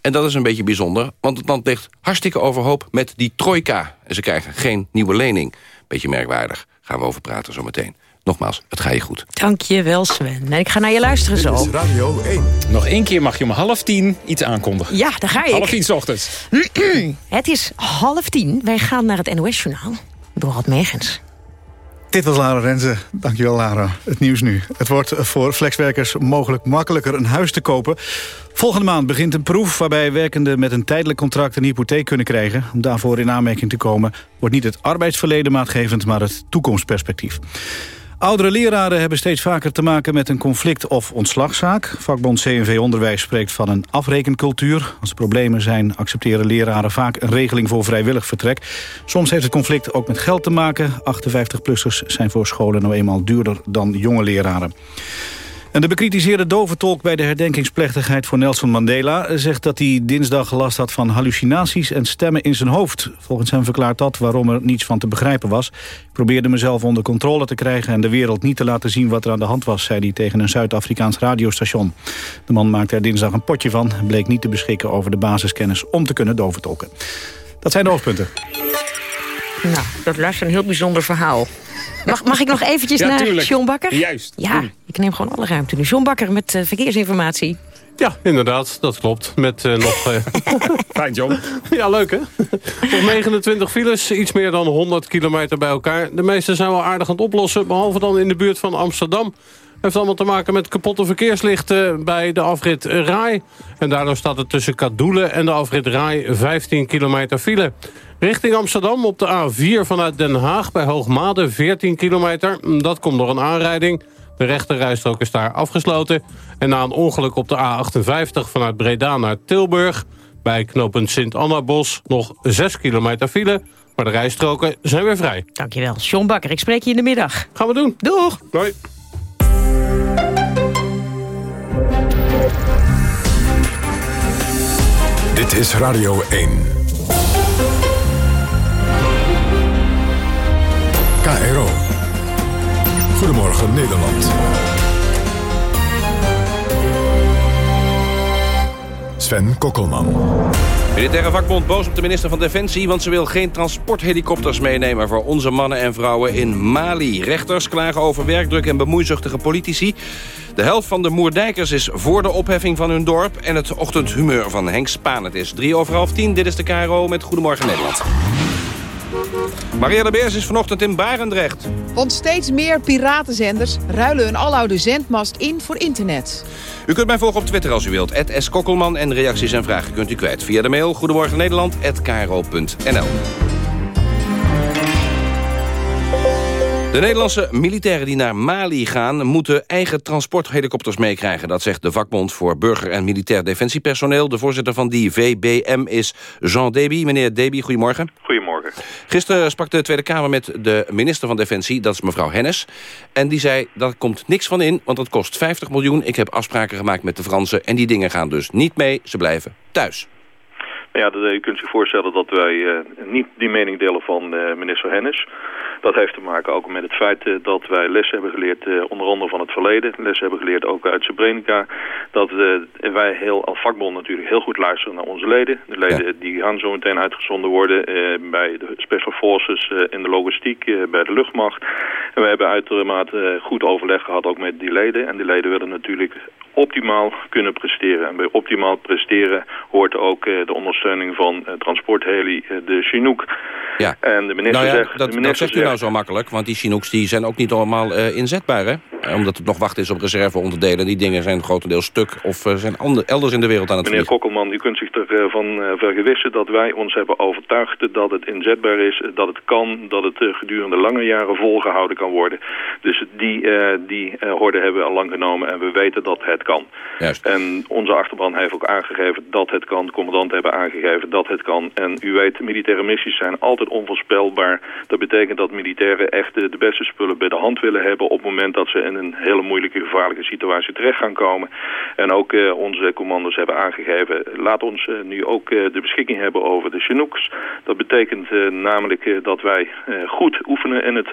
En dat is een beetje bijzonder, want het land ligt hartstikke overhoop... met die trojka. En ze krijgen geen nieuwe lening. Beetje merkwaardig. Gaan we over praten zometeen. Nogmaals, het ga je goed. Dank je wel, Sven. En ik ga naar je luisteren zo. Radio 1. Nog één keer mag je om half tien iets aankondigen. Ja, daar ga ik. Half tien 's ochtends. Het is half tien. Wij gaan naar het NOS-journaal. Dorald Megens. Dit was Lara Renze. Dankjewel Lara. Het nieuws nu. Het wordt voor flexwerkers mogelijk makkelijker een huis te kopen. Volgende maand begint een proef waarbij werkenden met een tijdelijk contract een hypotheek kunnen krijgen. Om daarvoor in aanmerking te komen wordt niet het arbeidsverleden maatgevend, maar het toekomstperspectief. Oudere leraren hebben steeds vaker te maken met een conflict of ontslagzaak. Vakbond CNV Onderwijs spreekt van een afrekencultuur. Als er problemen zijn, accepteren leraren vaak een regeling voor vrijwillig vertrek. Soms heeft het conflict ook met geld te maken. 58-plussers zijn voor scholen nou eenmaal duurder dan jonge leraren. En de bekritiseerde doventolk bij de herdenkingsplechtigheid voor Nelson Mandela... zegt dat hij dinsdag last had van hallucinaties en stemmen in zijn hoofd. Volgens hem verklaart dat waarom er niets van te begrijpen was. Ik probeerde mezelf onder controle te krijgen... en de wereld niet te laten zien wat er aan de hand was... zei hij tegen een Zuid-Afrikaans radiostation. De man maakte er dinsdag een potje van... en bleek niet te beschikken over de basiskennis om te kunnen doventolken. Dat zijn de hoofdpunten. Nou, dat luistert een heel bijzonder verhaal. Mag, mag ik nog eventjes Ja, naar tuurlijk. John Bakker? Juist. Ja, ik neem gewoon alle ruimte nu. John Bakker met eh, verkeersinformatie. Ja, inderdaad, dat klopt. Met eh, nog... eh, Fijn, John. Ja, leuk hè? Nog 29 files, iets meer dan 100 kilometer bij elkaar. De meeste zijn wel aardig aan het oplossen, behalve dan in de buurt van Amsterdam. Heeft allemaal te maken met kapotte verkeerslichten bij de afrit Rai. En daardoor staat het tussen Kadoelen en de afrit Rai 15 kilometer file. Richting Amsterdam op de A4 vanuit Den Haag bij Hoogmade 14 kilometer. Dat komt door een aanrijding. De rechterrijstrook is daar afgesloten. En na een ongeluk op de A58 vanuit Breda naar Tilburg... bij knooppunt Sint-Anna-Bos nog 6 kilometer file... maar de rijstroken zijn weer vrij. Dankjewel. John Bakker, ik spreek je in de middag. Gaan we doen. Doeg. Doei. Dit is Radio 1. KRO. Goedemorgen Nederland. Sven Kokkelman. Militaire vakbond boos op de minister van Defensie... want ze wil geen transporthelikopters meenemen voor onze mannen en vrouwen in Mali. Rechters klagen over werkdruk en bemoeizuchtige politici. De helft van de Moerdijkers is voor de opheffing van hun dorp... en het ochtendhumeur van Henk Spaan. Het is drie over half tien. Dit is de KRO met Goedemorgen Nederland. Maria de Beers is vanochtend in Barendrecht. Want steeds meer piratenzenders ruilen een aloude zendmast in voor internet. U kunt mij volgen op Twitter als u wilt. S. Kokkelman en reacties en vragen kunt u kwijt via de mail. Goedemorgen Nederland, De Nederlandse militairen die naar Mali gaan... moeten eigen transporthelikopters meekrijgen. Dat zegt de vakbond voor burger- en militair defensiepersoneel. De voorzitter van die VBM is Jean Deby. Meneer Deby, goedemorgen. Goedemorgen. Gisteren sprak de Tweede Kamer met de minister van Defensie, dat is mevrouw Hennis. En die zei, daar komt niks van in, want het kost 50 miljoen. Ik heb afspraken gemaakt met de Fransen en die dingen gaan dus niet mee. Ze blijven thuis. Ja, dat, u kunt zich voorstellen dat wij eh, niet die mening delen van eh, minister Hennis. Dat heeft te maken ook met het feit eh, dat wij les hebben geleerd, eh, onder andere van het verleden. Les hebben geleerd ook uit Srebrenica. Dat eh, wij heel, als vakbond natuurlijk heel goed luisteren naar onze leden. De leden die gaan zo meteen uitgezonden worden bij de Special Forces, in de logistiek, bij de luchtmacht. En we hebben uitermate goed overleg gehad ook met die leden. En die leden willen natuurlijk optimaal kunnen presteren. En bij optimaal presteren hoort ook eh, de ondersteuning van eh, transportheli, eh, de Chinook. Ja. En de minister nou ja, zegt... dat, de dat minister zegt u nou zo makkelijk, want die Chinooks die zijn ook niet allemaal inzetbaar, hè? Omdat het nog wachten is op reserveonderdelen. Die dingen zijn grotendeels stuk of zijn ander- elders in de wereld aan het Meneer vliegen. Kokkelman, u kunt zich ervan uh, vergewissen dat wij ons hebben overtuigd dat het inzetbaar is, dat het kan, dat het gedurende lange jaren volgehouden kan worden. Dus die, die horde hebben we al lang genomen en we weten dat het kan. Juist. En onze achterban heeft ook aangegeven dat het kan. De commandant hebben aangegeven dat het kan. En u weet, militaire missies zijn altijd onvoorspelbaar. Dat betekent dat militairen echt eh, de beste spullen bij de hand willen hebben... op het moment dat ze in een hele moeilijke, gevaarlijke situatie terecht gaan komen. En ook eh, onze commando's hebben aangegeven... laat ons eh, nu ook de beschikking hebben over de Chinooks. Dat betekent namelijk dat wij goed oefenen in het,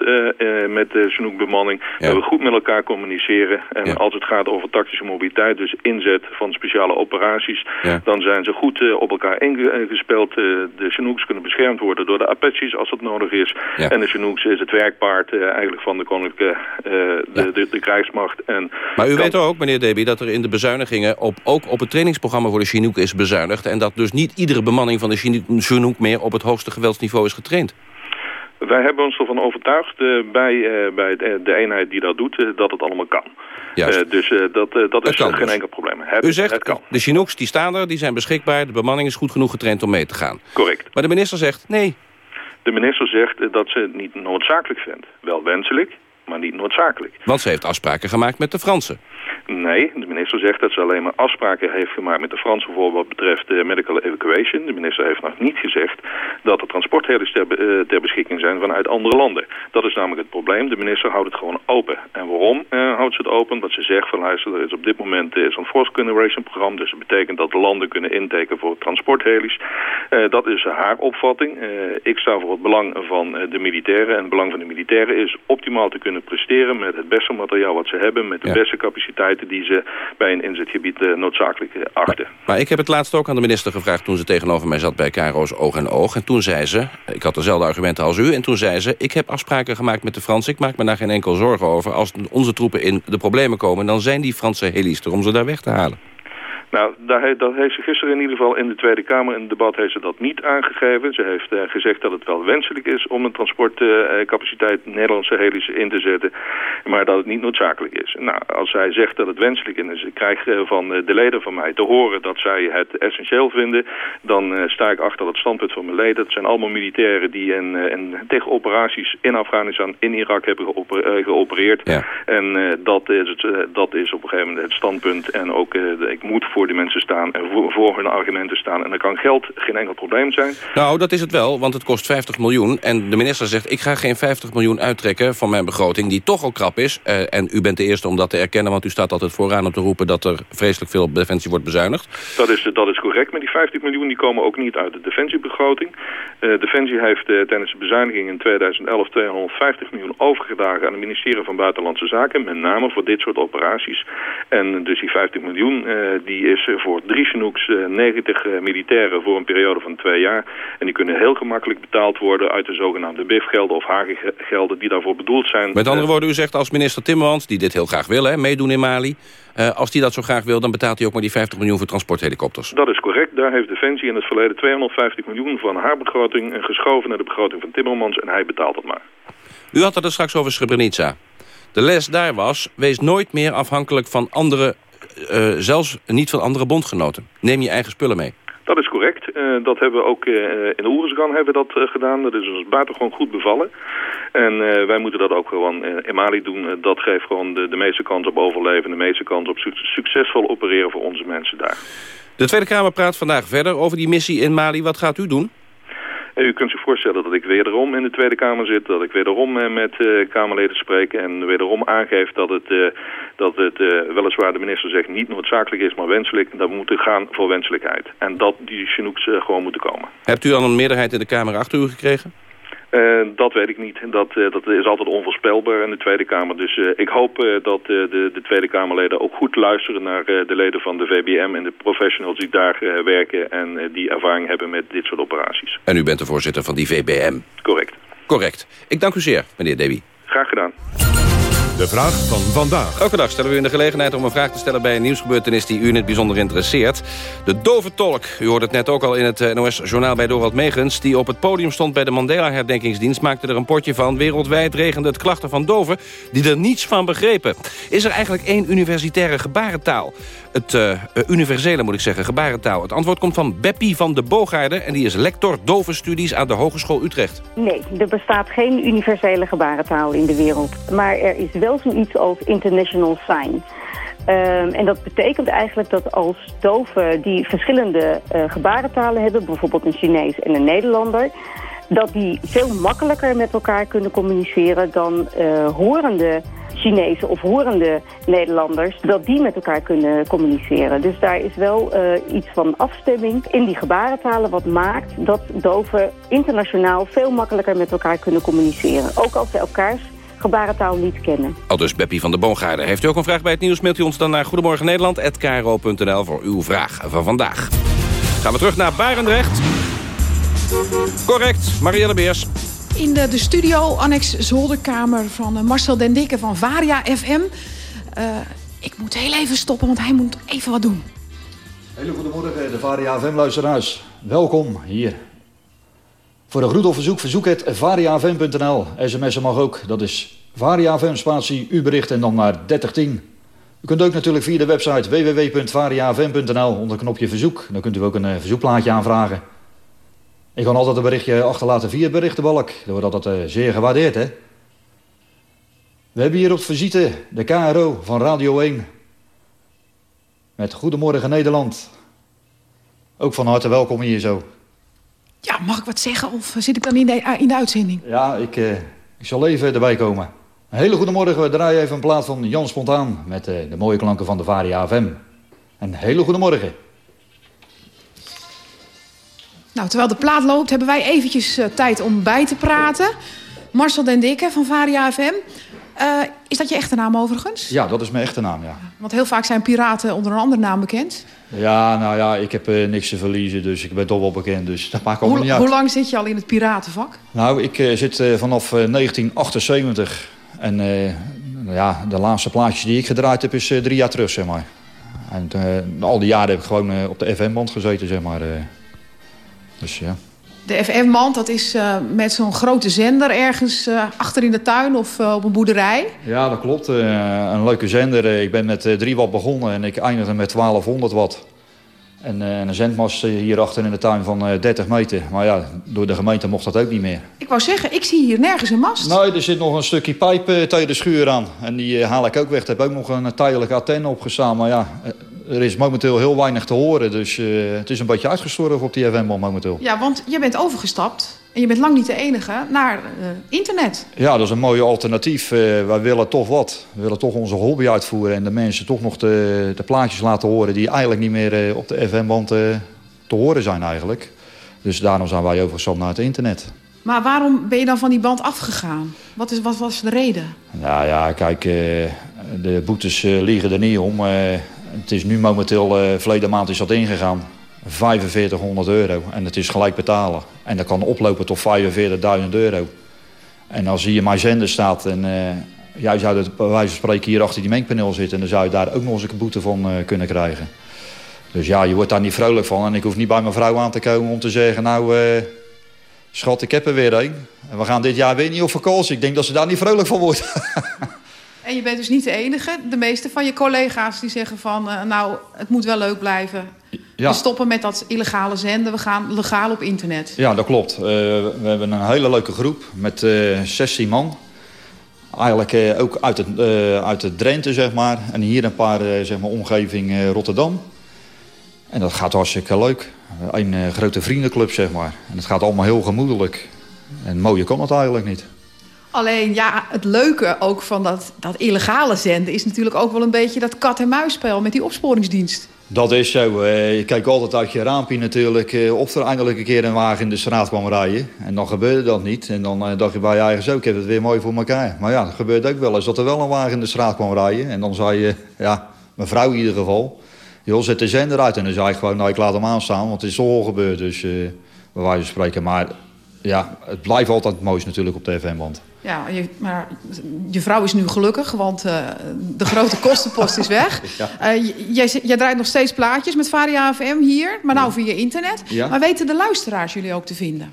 met de Chinook-bemanning. Dat we goed met elkaar communiceren. En als het gaat over tactische mobiliteit, dus inzet van speciale operaties... dan zijn ze goed eh, op elkaar ingespeeld. Eh, de Chinooks kunnen beschermd worden door de Apaches als dat nodig is. Ja. En de Chinooks is het werkpaard eh, eigenlijk van de koninklijke de, de, de krijgsmacht. En Maar u kan- weet ook, meneer Deby, dat er in de bezuinigingen... Op, ook op het trainingsprogramma voor de Chinook is bezuinigd... en dat dus niet iedere bemanning van de Chinook meer... op het hoogste geweldsniveau is getraind. Wij hebben ons ervan overtuigd eh, bij, eh, bij de, de eenheid die dat doet, eh, dat het allemaal kan. Juist. Dus dat, dat is geen dus. enkel probleem. Het, U zegt, het kan. de Chinooks die staan er, die zijn beschikbaar... de bemanning is goed genoeg getraind om mee te gaan. Correct. Maar de minister zegt, nee, De minister zegt dat ze het niet noodzakelijk vindt. Wel wenselijk, maar niet noodzakelijk. Want ze heeft afspraken gemaakt met de Fransen. Nee, de minister zegt dat ze alleen maar afspraken heeft gemaakt met de Fransen voor wat betreft de medical evacuation. De minister heeft nog niet gezegd dat er transporthelis ter, uh, ter beschikking zijn vanuit andere landen. Dat is namelijk het probleem. De minister houdt het gewoon open. En waarom uh, houdt ze het open? Dat ze zegt van luister, er is op dit moment uh, zo'n force generation programma. Dus dat betekent dat de landen kunnen intekenen voor transporthelis. dat is haar opvatting. ik sta voor het belang van de militairen. En het belang van de militairen is optimaal te kunnen presteren met het beste materiaal wat ze hebben. Met de ja. beste capaciteiten die ze bij een inzetgebied uh, noodzakelijk uh, achten. Maar, maar, ik heb het laatst ook aan de minister gevraagd toen ze tegenover mij zat bij Caro's Oog en Oog. En toen zei ze, ik had dezelfde argumenten als u, en toen zei ze... ik heb afspraken gemaakt met de Fransen, ik maak me daar geen enkel zorgen over. Als onze troepen in de problemen komen, dan zijn die Franse heli's er om ze daar weg te halen. Nou, daar, dat heeft ze gisteren in ieder geval in de Tweede Kamer in het debat heeft ze dat niet aangegeven. Ze heeft uh, gezegd dat het wel wenselijk is om een transportcapaciteit uh, Nederlandse helis in te zetten, maar dat het niet noodzakelijk is. Nou, als zij zegt dat het wenselijk is, ik krijg uh, van de leden van mij te horen dat zij het essentieel vinden, dan sta ik achter het standpunt van mijn leden. Het zijn allemaal militairen die in, in, tegen operaties in Afghanistan, in Irak hebben geoper, geopereerd. Ja. En dat, is het, dat is op een gegeven moment het standpunt en ook ik moet voor voor die mensen staan en voor, voor hun argumenten staan. En dan kan geld geen enkel probleem zijn. Nou, dat is het wel, want het kost 50 miljoen. En de minister zegt, ik ga geen 50 miljoen uittrekken van mijn begroting... die toch al krap is. Uh, en u bent de eerste om dat te erkennen... want u staat altijd vooraan om te roepen dat er vreselijk veel op defensie wordt bezuinigd. Dat is, dat is correct, maar die 50 miljoen die komen ook niet uit de defensiebegroting. Uh, Defensie heeft uh, tijdens de bezuiniging in 2011 250 miljoen overgedragen... aan het ministerie van Buitenlandse Zaken, met name voor dit soort operaties. En dus die 50 miljoen, die is voor drie Chinooks 90 militairen voor een periode van twee jaar. En die kunnen heel gemakkelijk betaald worden uit de zogenaamde BIF-gelden of Hagengelden die daarvoor bedoeld zijn. Met andere woorden, u zegt als minister Timmermans, die dit heel graag wil, hè, meedoen in Mali... Uh, als die dat zo graag wil, dan betaalt hij ook maar die 50 miljoen voor transporthelikopters. Dat is correct. Daar heeft Defensie in het verleden 250 miljoen van haar begroting geschoven naar de begroting van Timmermans en hij betaalt dat maar. U had het er straks over Srebrenica. De les daar was, wees nooit meer afhankelijk van andere uh, zelfs niet van andere bondgenoten. Neem je eigen spullen mee. Dat is correct. Uh, dat hebben we ook uh, in Oeruzgan hebben we dat gedaan. Dat is ons buitengewoon goed bevallen. En wij moeten dat ook gewoon in Mali doen. dat geeft gewoon de, de meeste kans op overleven. De meeste kans op su succesvol opereren voor onze mensen daar. De Tweede Kamer praat vandaag verder over die missie in Mali. Wat gaat u doen? U kunt zich voorstellen dat ik wederom in de Tweede Kamer zit, dat ik wederom met uh, Kamerleden spreek en wederom aangeef dat het, dat het weliswaar de minister zegt niet noodzakelijk is, maar wenselijk. Dat we moeten gaan voor wenselijkheid. En dat die Chinooks gewoon moeten komen. Hebt u al een meerderheid in de Kamer achter u gekregen? Uh, dat weet ik niet. Dat, uh, dat is altijd onvoorspelbaar in de Tweede Kamer. Dus uh, ik hoop dat de, de, Tweede Kamerleden ook goed luisteren naar de leden van de VBM en de professionals die daar werken en die ervaring hebben met dit soort operaties. En u bent de voorzitter van die VBM? Correct. Correct. Ik dank u zeer, meneer Deby. Graag gedaan. De vraag van vandaag. Elke dag stellen we u in de gelegenheid om een vraag te stellen... bij een nieuwsgebeurtenis die u in het bijzonder interesseert. De dove tolk, u hoorde het net ook al in het NOS-journaal bij Dorald Megens... die op het podium stond bij de Mandela-herdenkingsdienst... maakte er een potje van. Wereldwijd regende het klachten van doven die er niets van begrepen. Is er eigenlijk één universitaire gebarentaal? Het uh, universele, moet ik zeggen, gebarentaal. Het antwoord komt van Beppie van de Boogaarde... en die is lector dovenstudies aan de Hogeschool Utrecht. Nee, er bestaat geen universele gebarentaal in de wereld. Maar er is wel zoiets als international sign. Um, en dat betekent eigenlijk dat als doven die verschillende uh, gebarentalen hebben... bijvoorbeeld een Chinees en een Nederlander... dat die veel makkelijker met elkaar kunnen communiceren dan uh, horende Chinezen of horende Nederlanders... dat die met elkaar kunnen communiceren. Dus daar is wel uh, iets van afstemming in die gebarentalen... wat maakt dat doven internationaal veel makkelijker met elkaar kunnen communiceren. Ook als ze elkaars gebarentaal niet kennen. Al dus Beppie van de Boongaarden. Heeft u ook een vraag bij het nieuws, mailt u ons dan naar goedemorgennederland.kro.nl voor uw vraag van vandaag. Gaan we terug naar Barendrecht. Correct, Marielle Beers. In de, de studio, annex zolderkamer van uh, Marcel den Dikke van Varia FM. Uh, ik moet heel even stoppen, want hij moet even wat doen. Hele goedemorgen, de Varia FM-luisteraars. Welkom hier. Voor een of verzoek, het variafm.nl. SMS'en mag ook, dat is variafm spatie u bericht en dan naar 3010. U kunt ook natuurlijk via de website www.variafm.nl onder knopje verzoek. Dan kunt u ook een uh, verzoekplaatje aanvragen. Ik kan altijd een berichtje achterlaten via berichtenbalk. Dat wordt altijd uh, zeer gewaardeerd, hè? We hebben hier op visite de KRO van Radio 1. Met Goedemorgen Nederland. Ook van harte welkom hier zo. Ja, mag ik wat zeggen of zit ik dan in de, in de uitzending? Ja, ik, eh, ik zal even erbij komen. Een hele goede morgen. We draaien even een plaat van Jan Spontaan... met eh, de mooie klanken van de Varia FM. Een hele goede morgen. Nou, terwijl de plaat loopt, hebben wij eventjes eh, tijd om bij te praten. Marcel den Dikke van Varia FM. Eh, is dat je echte naam overigens? Ja, dat is mijn echte naam, ja. Want heel vaak zijn piraten onder een andere naam bekend. Ja, nou ja, ik heb eh, niks te verliezen, dus ik ben toch wel bekend. Dus dat maakt ook Hoe, niet uit. hoe lang zit je al in het piratenvak? Nou, ik eh, zit vanaf eh, 1978. En nou ja, de laatste plaatjes die ik gedraaid heb is drie jaar terug, zeg maar. En al die jaren heb ik gewoon op de FM-band gezeten, zeg maar. dus ja. De FM-mand, dat is eh, met zo'n grote zender ergens eh, achter in de tuin of eh, op een boerderij. Ja, dat klopt. Een leuke zender. Ik ben met eh, 3 watt begonnen en ik eindigde met 1200 watt. En een zendmast hier achter in de tuin van eh, 30 meter. Maar ja, door de gemeente mocht dat ook niet meer. Ik wou zeggen, ik zie hier nergens een mast. Nee, er zit nog een stukje pijp tegen de schuur aan. En die haal ik ook weg. Ik heb ook nog een tijdelijke antenne opgestaan. Maar ja, er is momenteel heel weinig te horen. Dus eh, het is een beetje uitgestorven op die FM-band momenteel. Ja, want je bent overgestapt, en je bent lang niet de enige, naar eh, internet. Ja, dat is een mooi alternatief. Eh, wij willen toch wat. We willen toch onze hobby uitvoeren. En de mensen toch nog de, de plaatjes laten horen... die eigenlijk niet meer op de FM-band te horen zijn eigenlijk. Dus daarom zijn wij overgestapt naar het internet. Maar waarom ben je dan van die band afgegaan? Wat, is, wat was de reden? Nou ja, kijk, de boetes liegen er niet om. Het is nu momenteel, eh verleden maand is dat ingegaan, 4500 euro. En het is gelijk betalen. En dat kan oplopen tot 45.000 euro. En als hier mijn zender staat en eh, jij zou het bij wijze van spreken hier achter die mengpaneel zitten... dan zou je daar ook nog eens een boete van eh, kunnen krijgen. Dus ja, je wordt daar niet vrolijk van. En ik hoef niet bij mijn vrouw aan te komen om te zeggen... nou, schat, ik heb er weer een. En we gaan dit jaar weer niet op vakantie. Ik denk dat ze daar niet vrolijk van wordt. En je bent dus niet de enige. De meeste van je collega's die zeggen van... eh, nou, het moet wel leuk blijven. Ja. We stoppen met dat illegale zenden. We gaan legaal op internet. Ja, dat klopt. Eh, we hebben een hele leuke groep met eh 16 man. Eigenlijk ook uit het, uit het Drenthe, zeg maar. En hier een paar, zeg maar, omgeving Rotterdam. En dat gaat hartstikke leuk. Een grote vriendenclub, zeg maar. En het gaat allemaal heel gemoedelijk. En mooier kan het eigenlijk niet. Alleen, ja, het leuke ook van dat, dat illegale zenden... is natuurlijk ook wel een beetje dat kat-en-muisspel met die opsporingsdienst. Dat is zo. eh, je kijkt altijd uit je raampje natuurlijk eh, of er eindelijk een keer een wagen in de straat kwam rijden. En dan gebeurde dat niet. En dan eh, dacht je bij je eigen zo, ik heb het weer mooi voor elkaar. Maar ja, dat gebeurt ook wel eens dat er wel een wagen in de straat kwam rijden. En dan zei je, ja, mijn vrouw in ieder geval, joh, zet de zender uit. En dan zei ik gewoon, nou ik laat hem aanstaan, want het is al gebeurd. Dus eh bij wijze van spreken. Maar ja, het blijft altijd het mooiste natuurlijk op de FM-band. Ja, je, maar je vrouw is nu gelukkig, want eh, de grote kostenpost is weg. Ja. Eh, jij, jij draait nog steeds plaatjes met Varia FM hier, maar nou via internet. Ja. Maar weten de luisteraars jullie ook te vinden?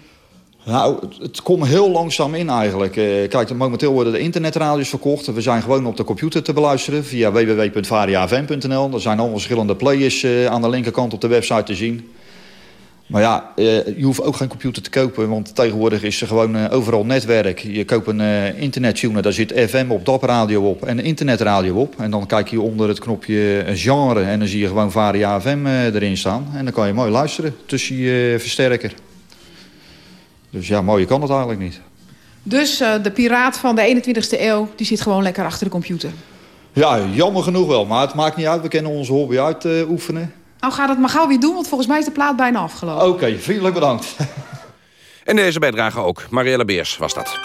Nou, het, het komt heel langzaam in eigenlijk. Eh, kijk, momenteel worden de internetradios verkocht. We zijn gewoon op de computer te beluisteren via www.variafm.nl. Er zijn allemaal verschillende players aan de linkerkant op de website te zien. Maar ja, eh, je hoeft ook geen computer te kopen, want tegenwoordig is er gewoon eh, overal netwerk. Je koopt een eh internettuner, daar zit FM op, DAP-radio op en internetradio op. En dan kijk je onder het knopje genre en dan zie je gewoon Varia FM erin staan. En dan kan je mooi luisteren tussen je versterker. Dus ja, mooier kan het eigenlijk niet. Dus de piraat van de 21ste eeuw, die zit gewoon lekker achter de computer. Ja, jammer genoeg wel, maar het maakt niet uit. We kunnen onze hobby uitoefenen. Nou, ga dat maar gauw weer doen, want volgens mij is de plaat bijna afgelopen. Oké, vriendelijk bedankt. En deze bijdrage ook. Marielle Beers was dat.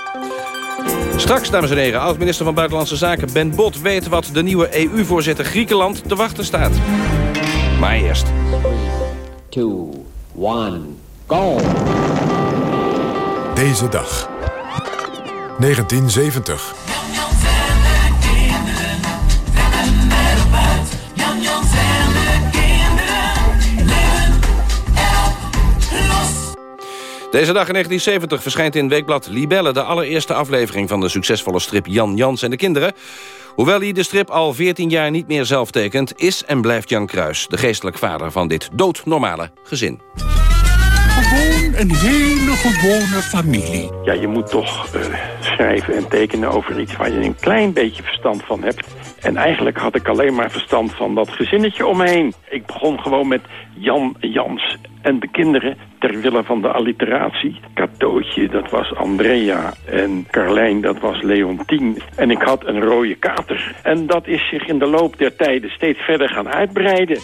Straks, dames en heren, oud-minister van Buitenlandse Zaken Ben Bot... weet wat de nieuwe EU-voorzitter Griekenland te wachten staat. Maar eerst... 2, 1, go! Deze dag. 1970. Deze dag in 1970 verschijnt in Weekblad Libelle... de allereerste aflevering van de succesvolle strip Jan Jans en de kinderen. Hoewel hij de strip al 14 jaar niet meer zelf tekent... is en blijft Jan Kruis de geestelijk vader van dit doodnormale gezin. Gewoon een hele gewone familie. Ja, je moet toch eh, schrijven en tekenen over iets waar je een klein beetje verstand van hebt. En eigenlijk had ik alleen maar verstand van dat gezinnetje om me heen. Ik begon gewoon met Jan, Jans en de kinderen ter wille van de alliteratie. Katootje, dat was Andrea. En Carlijn, dat was Leontien. En ik had een rode kater. En dat is zich in de loop der tijden steeds verder gaan uitbreiden.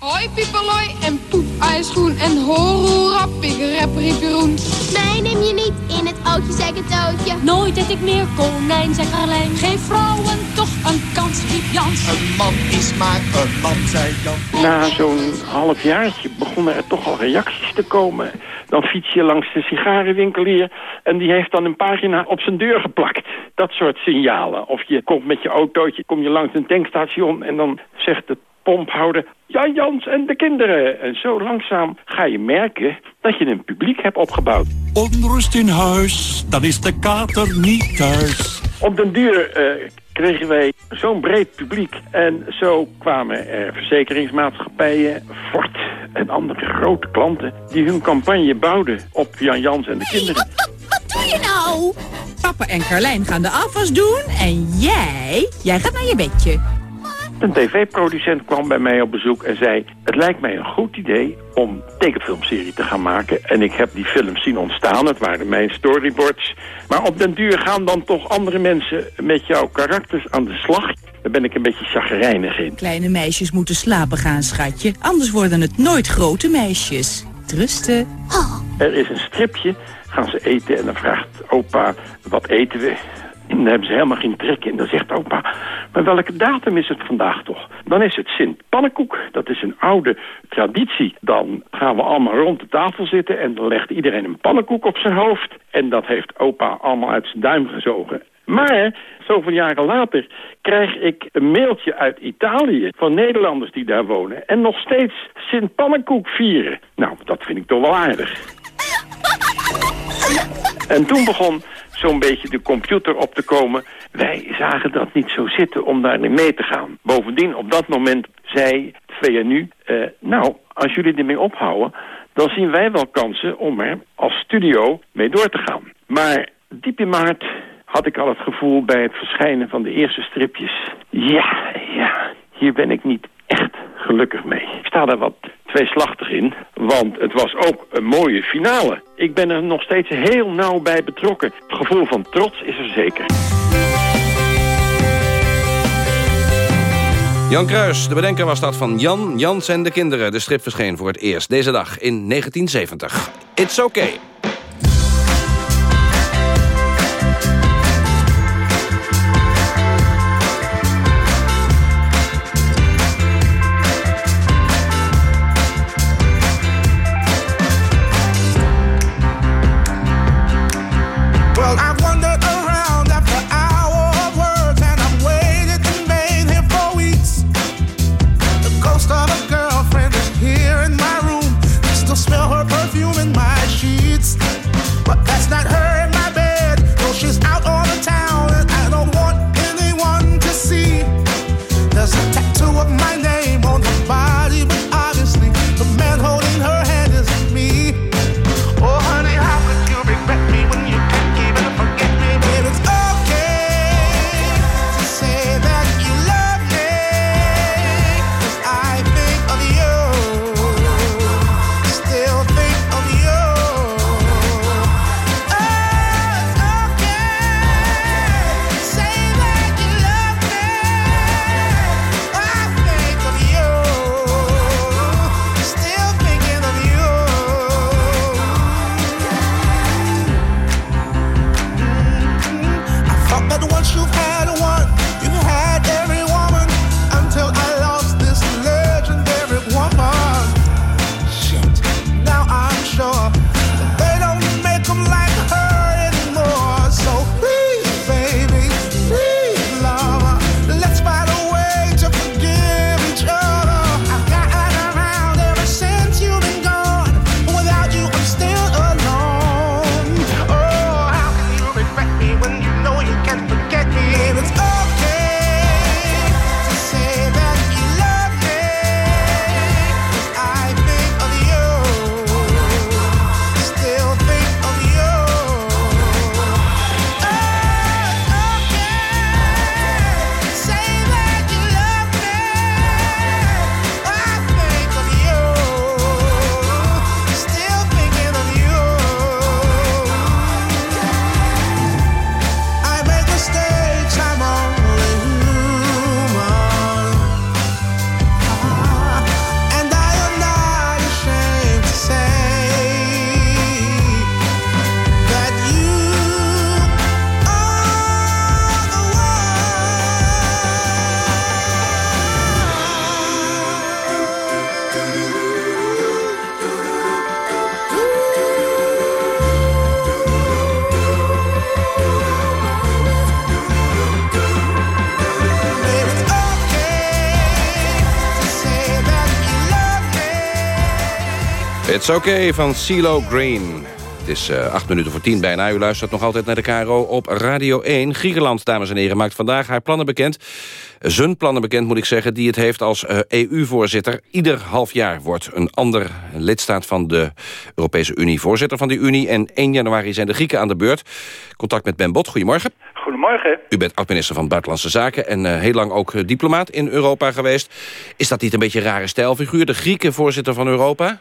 Hoi pieperloi en poep ijsgroen en hoor rap ik rap rieperoen. Mij neem je niet in het oudje zekertootje. Nooit dat ik meer konijn, zei Carlijn. Geef vrouwen toch een kans, riep Jans. Een man is maar een man, zei Jan. Na zo'n half jaartje begonnen er toch al reacties te komen. Dan fiets je langs de sigarenwinkelier en die heeft dan een pagina op zijn deur geplakt. Dat soort signalen. Of je komt met je autootje, kom je langs een tankstation en dan zegt de pomphouder... Jan Jans en de kinderen. En zo langzaam ga je merken dat je een publiek hebt opgebouwd. Onrust in huis, dan is de kater niet thuis. Op den duur eh, kregen wij zo'n breed publiek. En zo kwamen er verzekeringsmaatschappijen, Ford en andere grote klanten... die hun campagne bouwden op Jan Jans en de kinderen. Wat doe je nou? Papa en Carlijn gaan de afwas doen en jij, jij gaat naar je bedje. Een tv-producent kwam bij mij op bezoek en zei... het lijkt mij een goed idee om een tekenfilmserie te gaan maken. En ik heb die films zien ontstaan, het waren mijn storyboards. Maar op den duur gaan dan toch andere mensen met jouw karakters aan de slag. Daar ben ik een beetje chagrijnig in. Kleine meisjes moeten slapen gaan, schatje. Anders worden het nooit grote meisjes. Trusten. Er is een stripje, gaan ze eten en dan vraagt opa, wat eten we? En dan hebben ze helemaal geen trek in. Dan zegt opa, maar welke datum is het vandaag toch? Dan is het Sint Pannenkoek. Dat is een oude traditie. Dan gaan we allemaal rond de tafel zitten... en dan legt iedereen een pannenkoek op zijn hoofd. En dat heeft opa allemaal uit zijn duim gezogen. Maar, zoveel jaren later, krijg ik een mailtje uit Italië... van Nederlanders die daar wonen... en nog steeds Sint Pannenkoek vieren. Nou, dat vind ik toch wel aardig. En toen begon zo'n beetje de computer op te komen. Wij zagen dat niet zo zitten om daarin mee te gaan. Bovendien, op dat moment zei het VNU... eh, nou, als jullie ermee ophouden... dan zien wij wel kansen om er als studio mee door te gaan. Maar diep in maart had ik al het gevoel bij het verschijnen van de eerste stripjes... ja, ja, hier ben ik niet echt gelukkig mee. Ik sta daar wat tweeslachtig in, want het was ook een mooie finale. Ik ben er nog steeds heel nauw bij betrokken. Het gevoel van trots is er zeker. Jan Kruis, de bedenker was dat van Jan, Jans en de kinderen. De strip verscheen voor het eerst deze dag in 1970. It's okay. It's okay van CeeLo Green. Het is uh, acht minuten voor tien bijna. U luistert nog altijd naar de KRO op Radio 1. Griekenland, dames en heren, maakt vandaag haar plannen bekend. Zijn plannen bekend, moet ik zeggen, die het heeft als uh, EU-voorzitter. Ieder half jaar wordt een ander lidstaat van de Europese Unie voorzitter van die Unie. En 1 januari zijn de Grieken aan de beurt. Contact met Ben Bot, goedemorgen. Goedemorgen. U bent oud-minister van Buitenlandse Zaken en uh, heel lang ook diplomaat in Europa geweest. Is dat niet een beetje een rare stijlfiguur, de Grieken voorzitter van Europa?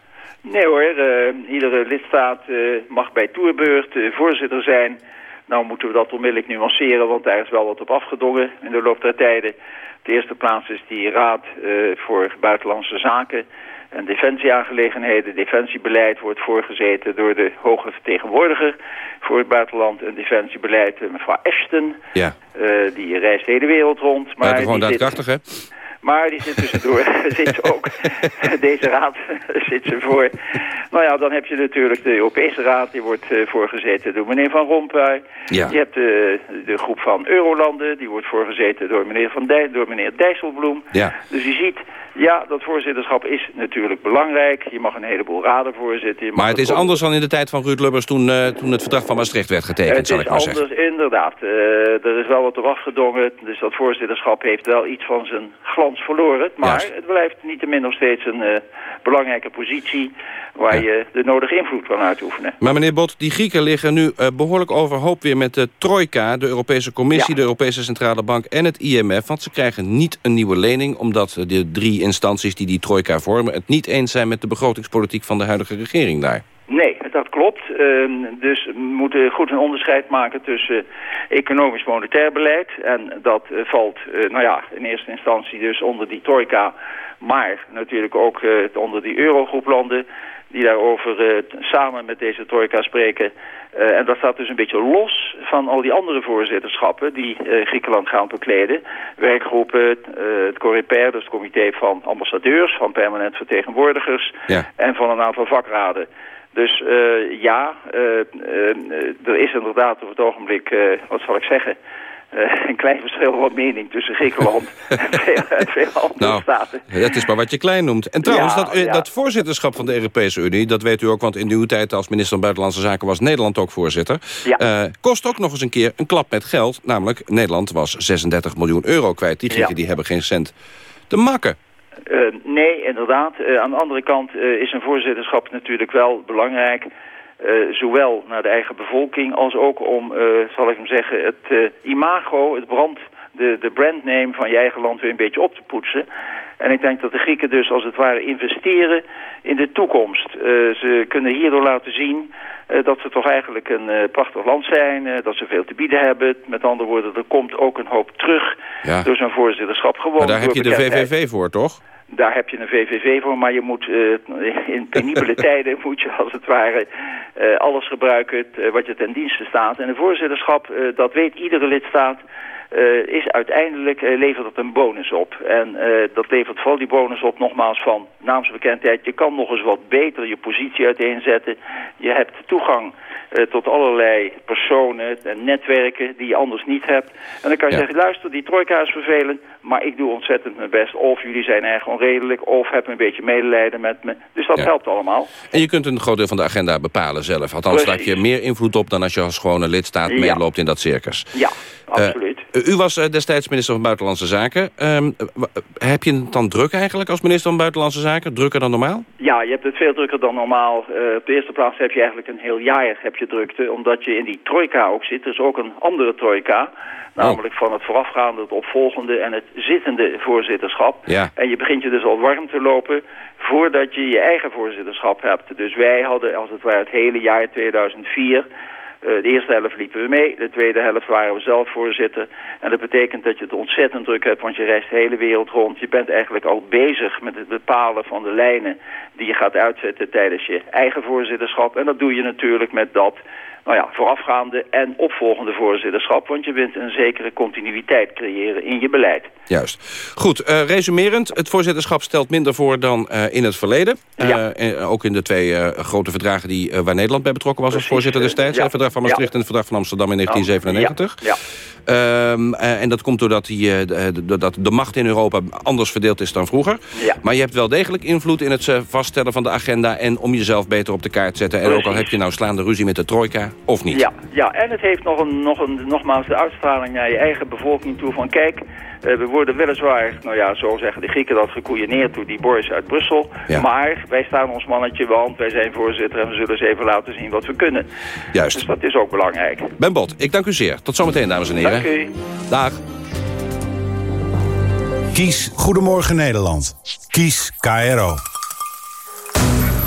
Nee hoor, uh, iedere lidstaat uh, mag bij toerbeurt uh, voorzitter zijn. Nou moeten we dat onmiddellijk nuanceren, want daar is wel wat op afgedongen in de loop der tijden. De eerste plaats is die Raad voor Buitenlandse Zaken en Defensieaangelegenheden. Defensiebeleid wordt voorgezeten door de hoge vertegenwoordiger voor het buitenland en defensiebeleid, mevrouw Ashton. Ja. die reist de hele wereld rond. Maar gewoon daadkrachtig, hè? Maar die zit tussendoor, zit ook, deze raad zit ze voor. Nou ja, dan heb je natuurlijk de Europese raad, die wordt uh, voorgezeten door meneer Van Rompuy. Ja. Je hebt de, de groep van Eurolanden, die wordt voorgezeten door meneer, van Dij, door meneer Dijsselbloem. Ja. Dus je ziet, ja, dat voorzitterschap is natuurlijk belangrijk. Je mag een heleboel raden voorzitten. Maar het is anders dan in de tijd van Ruud Lubbers toen, uh, toen het verdrag van Maastricht werd getekend, het zal ik maar zeggen. Het is anders, inderdaad. Uh, er is wel wat op afgedongen, dus dat voorzitterschap heeft wel iets van zijn glans verloren. Maar Juist. het blijft niettemin nog steeds een uh, belangrijke positie... waar ja. je de nodige invloed kan uitoefenen. Maar meneer Bot, die Grieken liggen nu behoorlijk overhoop weer met de Trojka... de Europese Commissie, ja. de Europese Centrale Bank en het IMF. Want ze krijgen niet een nieuwe lening... omdat de drie instanties die die Trojka vormen... het niet eens zijn met de begrotingspolitiek van de huidige regering daar. Nee, dat klopt. Uh, dus we moeten goed een onderscheid maken tussen economisch-monetair beleid. En dat uh, valt, uh, nou ja, in eerste instantie dus onder die trojka. Maar natuurlijk ook onder die eurogroeplanden die daarover samen met deze trojka spreken. en dat staat dus een beetje los van al die andere voorzitterschappen die Griekenland gaan bekleden. Werkgroepen, het Coreper, dus het comité van ambassadeurs, van permanent vertegenwoordigers ja. en van een aantal vakraden. Dus uh, ja, uh, uh, er is inderdaad op het ogenblik, wat zal ik zeggen... een klein verschil van mening tussen Griekenland en veel, en veel andere nou, staten. Dat is maar wat je klein noemt. En trouwens, Ja, dat, ja. dat voorzitterschap van de Europese Unie... dat weet u ook, want in uw tijd als minister van Buitenlandse Zaken... was Nederland ook voorzitter. Ja. Eh, kost ook nog eens een keer een klap met geld. Namelijk, Nederland was 36 miljoen euro kwijt. Die Grieken die hebben geen cent te makken. Uh, nee, inderdaad. Aan de andere kant is een voorzitterschap natuurlijk wel belangrijk. Zowel naar de eigen bevolking als ook om, zal ik hem zeggen, het imago, het brand, de, de brandname van je eigen land weer een beetje op te poetsen. En ik denk dat de Grieken dus als het ware investeren in de toekomst. ze kunnen hierdoor laten zien dat ze toch eigenlijk een prachtig land zijn, dat ze veel te bieden hebben. Met andere woorden, er komt ook een hoop terug Ja. door zo'n voorzitterschap. Gewoon Maar daar heb je de. VVV voor, toch? Daar heb je een VVV voor, maar je moet eh, in penibele tijden moet je als het ware eh, alles gebruiken eh, wat je ten dienste staat. En een voorzitterschap, dat weet iedere lidstaat, eh, is uiteindelijk, eh, levert het een bonus op. En eh, dat levert vooral die bonus op, nogmaals, van naamsbekendheid. Je kan nog eens wat beter je positie uiteenzetten. Je hebt toegang tot allerlei personen en netwerken die je anders niet hebt. En dan kan je Ja. zeggen, luister, die trojka is vervelend, maar ik doe ontzettend mijn best. Of jullie zijn erg onredelijk, of hebben een beetje medelijden met me. Dus dat Ja. helpt allemaal. En je kunt een groot deel van de agenda bepalen zelf. Althans, daar heb je meer invloed op dan als je als gewone lidstaat Ja. meeloopt in dat circus. Ja, absoluut. Eh, u was eh, destijds minister van Buitenlandse Zaken. Ehm, w- heb je het dan druk eigenlijk als minister van Buitenlandse Zaken? Drukker dan normaal? Ja, je hebt het veel drukker dan normaal. Eh, op de eerste plaats heb je eigenlijk een heel jaar heb je drukte, omdat je in die trojka ook zit. Er is ook een andere trojka, namelijk van het voorafgaande, het opvolgende en het zittende voorzitterschap. Ja. En je begint je dus al warm te lopen voordat je je eigen voorzitterschap hebt. Dus wij hadden als het ware het hele jaar 2004... eh, de eerste helft liepen we mee, de tweede helft waren we zelf voorzitter. En dat betekent dat je het ontzettend druk hebt, want je reist de hele wereld rond. Je bent eigenlijk al bezig met het bepalen van de lijnen die je gaat uitzetten tijdens je eigen voorzitterschap. En dat doe je natuurlijk met dat nou ja, voorafgaande en opvolgende voorzitterschap. Want je wilt een zekere continuïteit creëren in je beleid. Juist. Goed, eh, resumerend. Het voorzitterschap stelt minder voor dan eh, in het verleden. Eh, Ja. en ook in de twee grote verdragen die, waar Nederland bij betrokken was als voorzitter destijds. ja. Het verdrag van Maastricht Ja. en het verdrag van Amsterdam in 1997. Ja, Ehm, eh, en dat komt doordat, die, eh, de, de- doordat de macht in Europa anders verdeeld is dan vroeger. Ja. Maar je hebt wel degelijk invloed in het eh, vaststellen van de agenda... en om jezelf beter op de kaart te zetten. En ook al heb je nou slaande ruzie met de trojka, of niet. Ja, ja, en het heeft nog, een, nog een, nogmaals de uitstraling naar je eigen bevolking toe van kijk, eh, we worden weliswaar, nou ja, zo zeggen de Grieken dat gekoeieneerd door die Boris uit Brussel. Ja. Maar wij staan ons mannetje wel, want wij zijn voorzitter en we zullen eens even laten zien wat we kunnen. Juist. Dus dat is ook belangrijk. Ben Bot, ik dank u zeer. Tot zometeen, dames en heren. Dank u. Dag. Kies Goedemorgen Nederland. Kies KRO.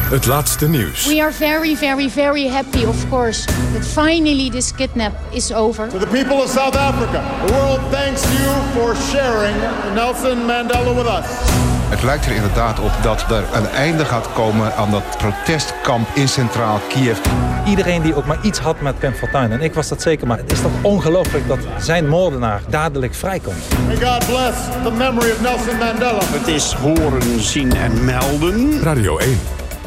Het laatste nieuws. We are very, very, very happy, of course, that finally this kidnap is over. To the people of South Africa, the world thanks you for sharing Nelson Mandela with us. Het lijkt er inderdaad op dat er een einde gaat komen aan dat protestkamp in centraal Kiev. Iedereen die ook maar iets had met Pim Fortuyn, en ik was dat zeker, maar het is toch ongelooflijk dat zijn moordenaar dadelijk vrijkomt. May God bless the memory of Nelson Mandela. Het is horen, zien en melden. Radio 1.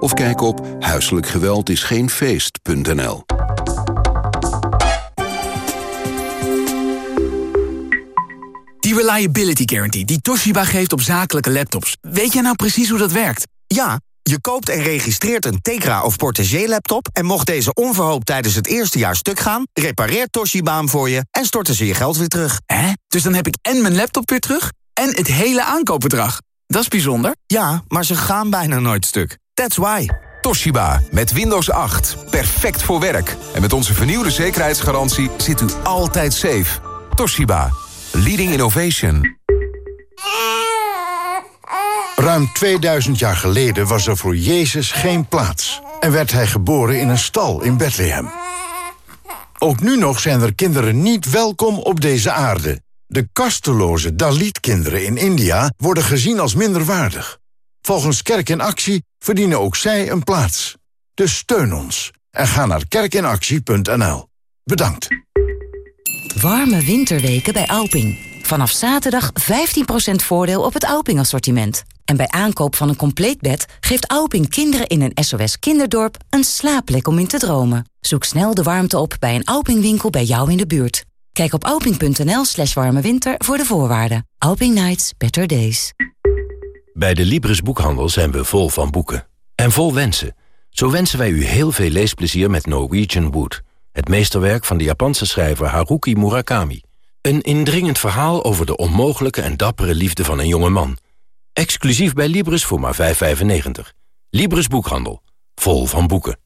Of kijk op huiselijkgeweldisgeenfeest.nl. Die Reliability Guarantee die Toshiba geeft op zakelijke laptops. Weet jij nou precies hoe dat werkt? Ja, je koopt en registreert een Tegra of Portagee laptop... en mocht deze onverhoopt tijdens het eerste jaar stuk gaan... repareert Toshiba hem voor je en storten ze je geld weer terug. Hè? Dus dan heb ik en mijn laptop weer terug en het hele aankoopbedrag. Dat is bijzonder. Ja, maar ze gaan bijna nooit stuk. That's why. Toshiba, met Windows 8. Perfect voor werk. En met onze vernieuwde zekerheidsgarantie zit u altijd safe. Toshiba, leading innovation. Ruim 2000 jaar geleden was er voor Jezus geen plaats... en werd hij geboren in een stal in Bethlehem. Ook nu nog zijn er kinderen niet welkom op deze aarde. De kasteloze Dalit-kinderen in India worden gezien als minderwaardig. Volgens Kerk in Actie verdienen ook zij een plaats. Dus steun ons en ga naar kerkinactie.nl. Bedankt. Warme winterweken bij Alping. Vanaf zaterdag 15% voordeel op het Alping-assortiment. En bij aankoop van een compleet bed geeft Alping kinderen in een SOS kinderdorp een slaapplek om in te dromen. Zoek snel de warmte op bij een Alping-winkel bij jou in de buurt. Kijk op alping.nl slash voor de voorwaarden. Alping Nights, better days. Bij de Libris Boekhandel zijn we vol van boeken. En vol wensen. Zo wensen wij u heel veel leesplezier met Norwegian Wood. Het meesterwerk van de Japanse schrijver Haruki Murakami. Een indringend verhaal over de onmogelijke en dappere liefde van een jonge man. Exclusief bij Libris voor maar 5,95. Libris Boekhandel. Vol van boeken.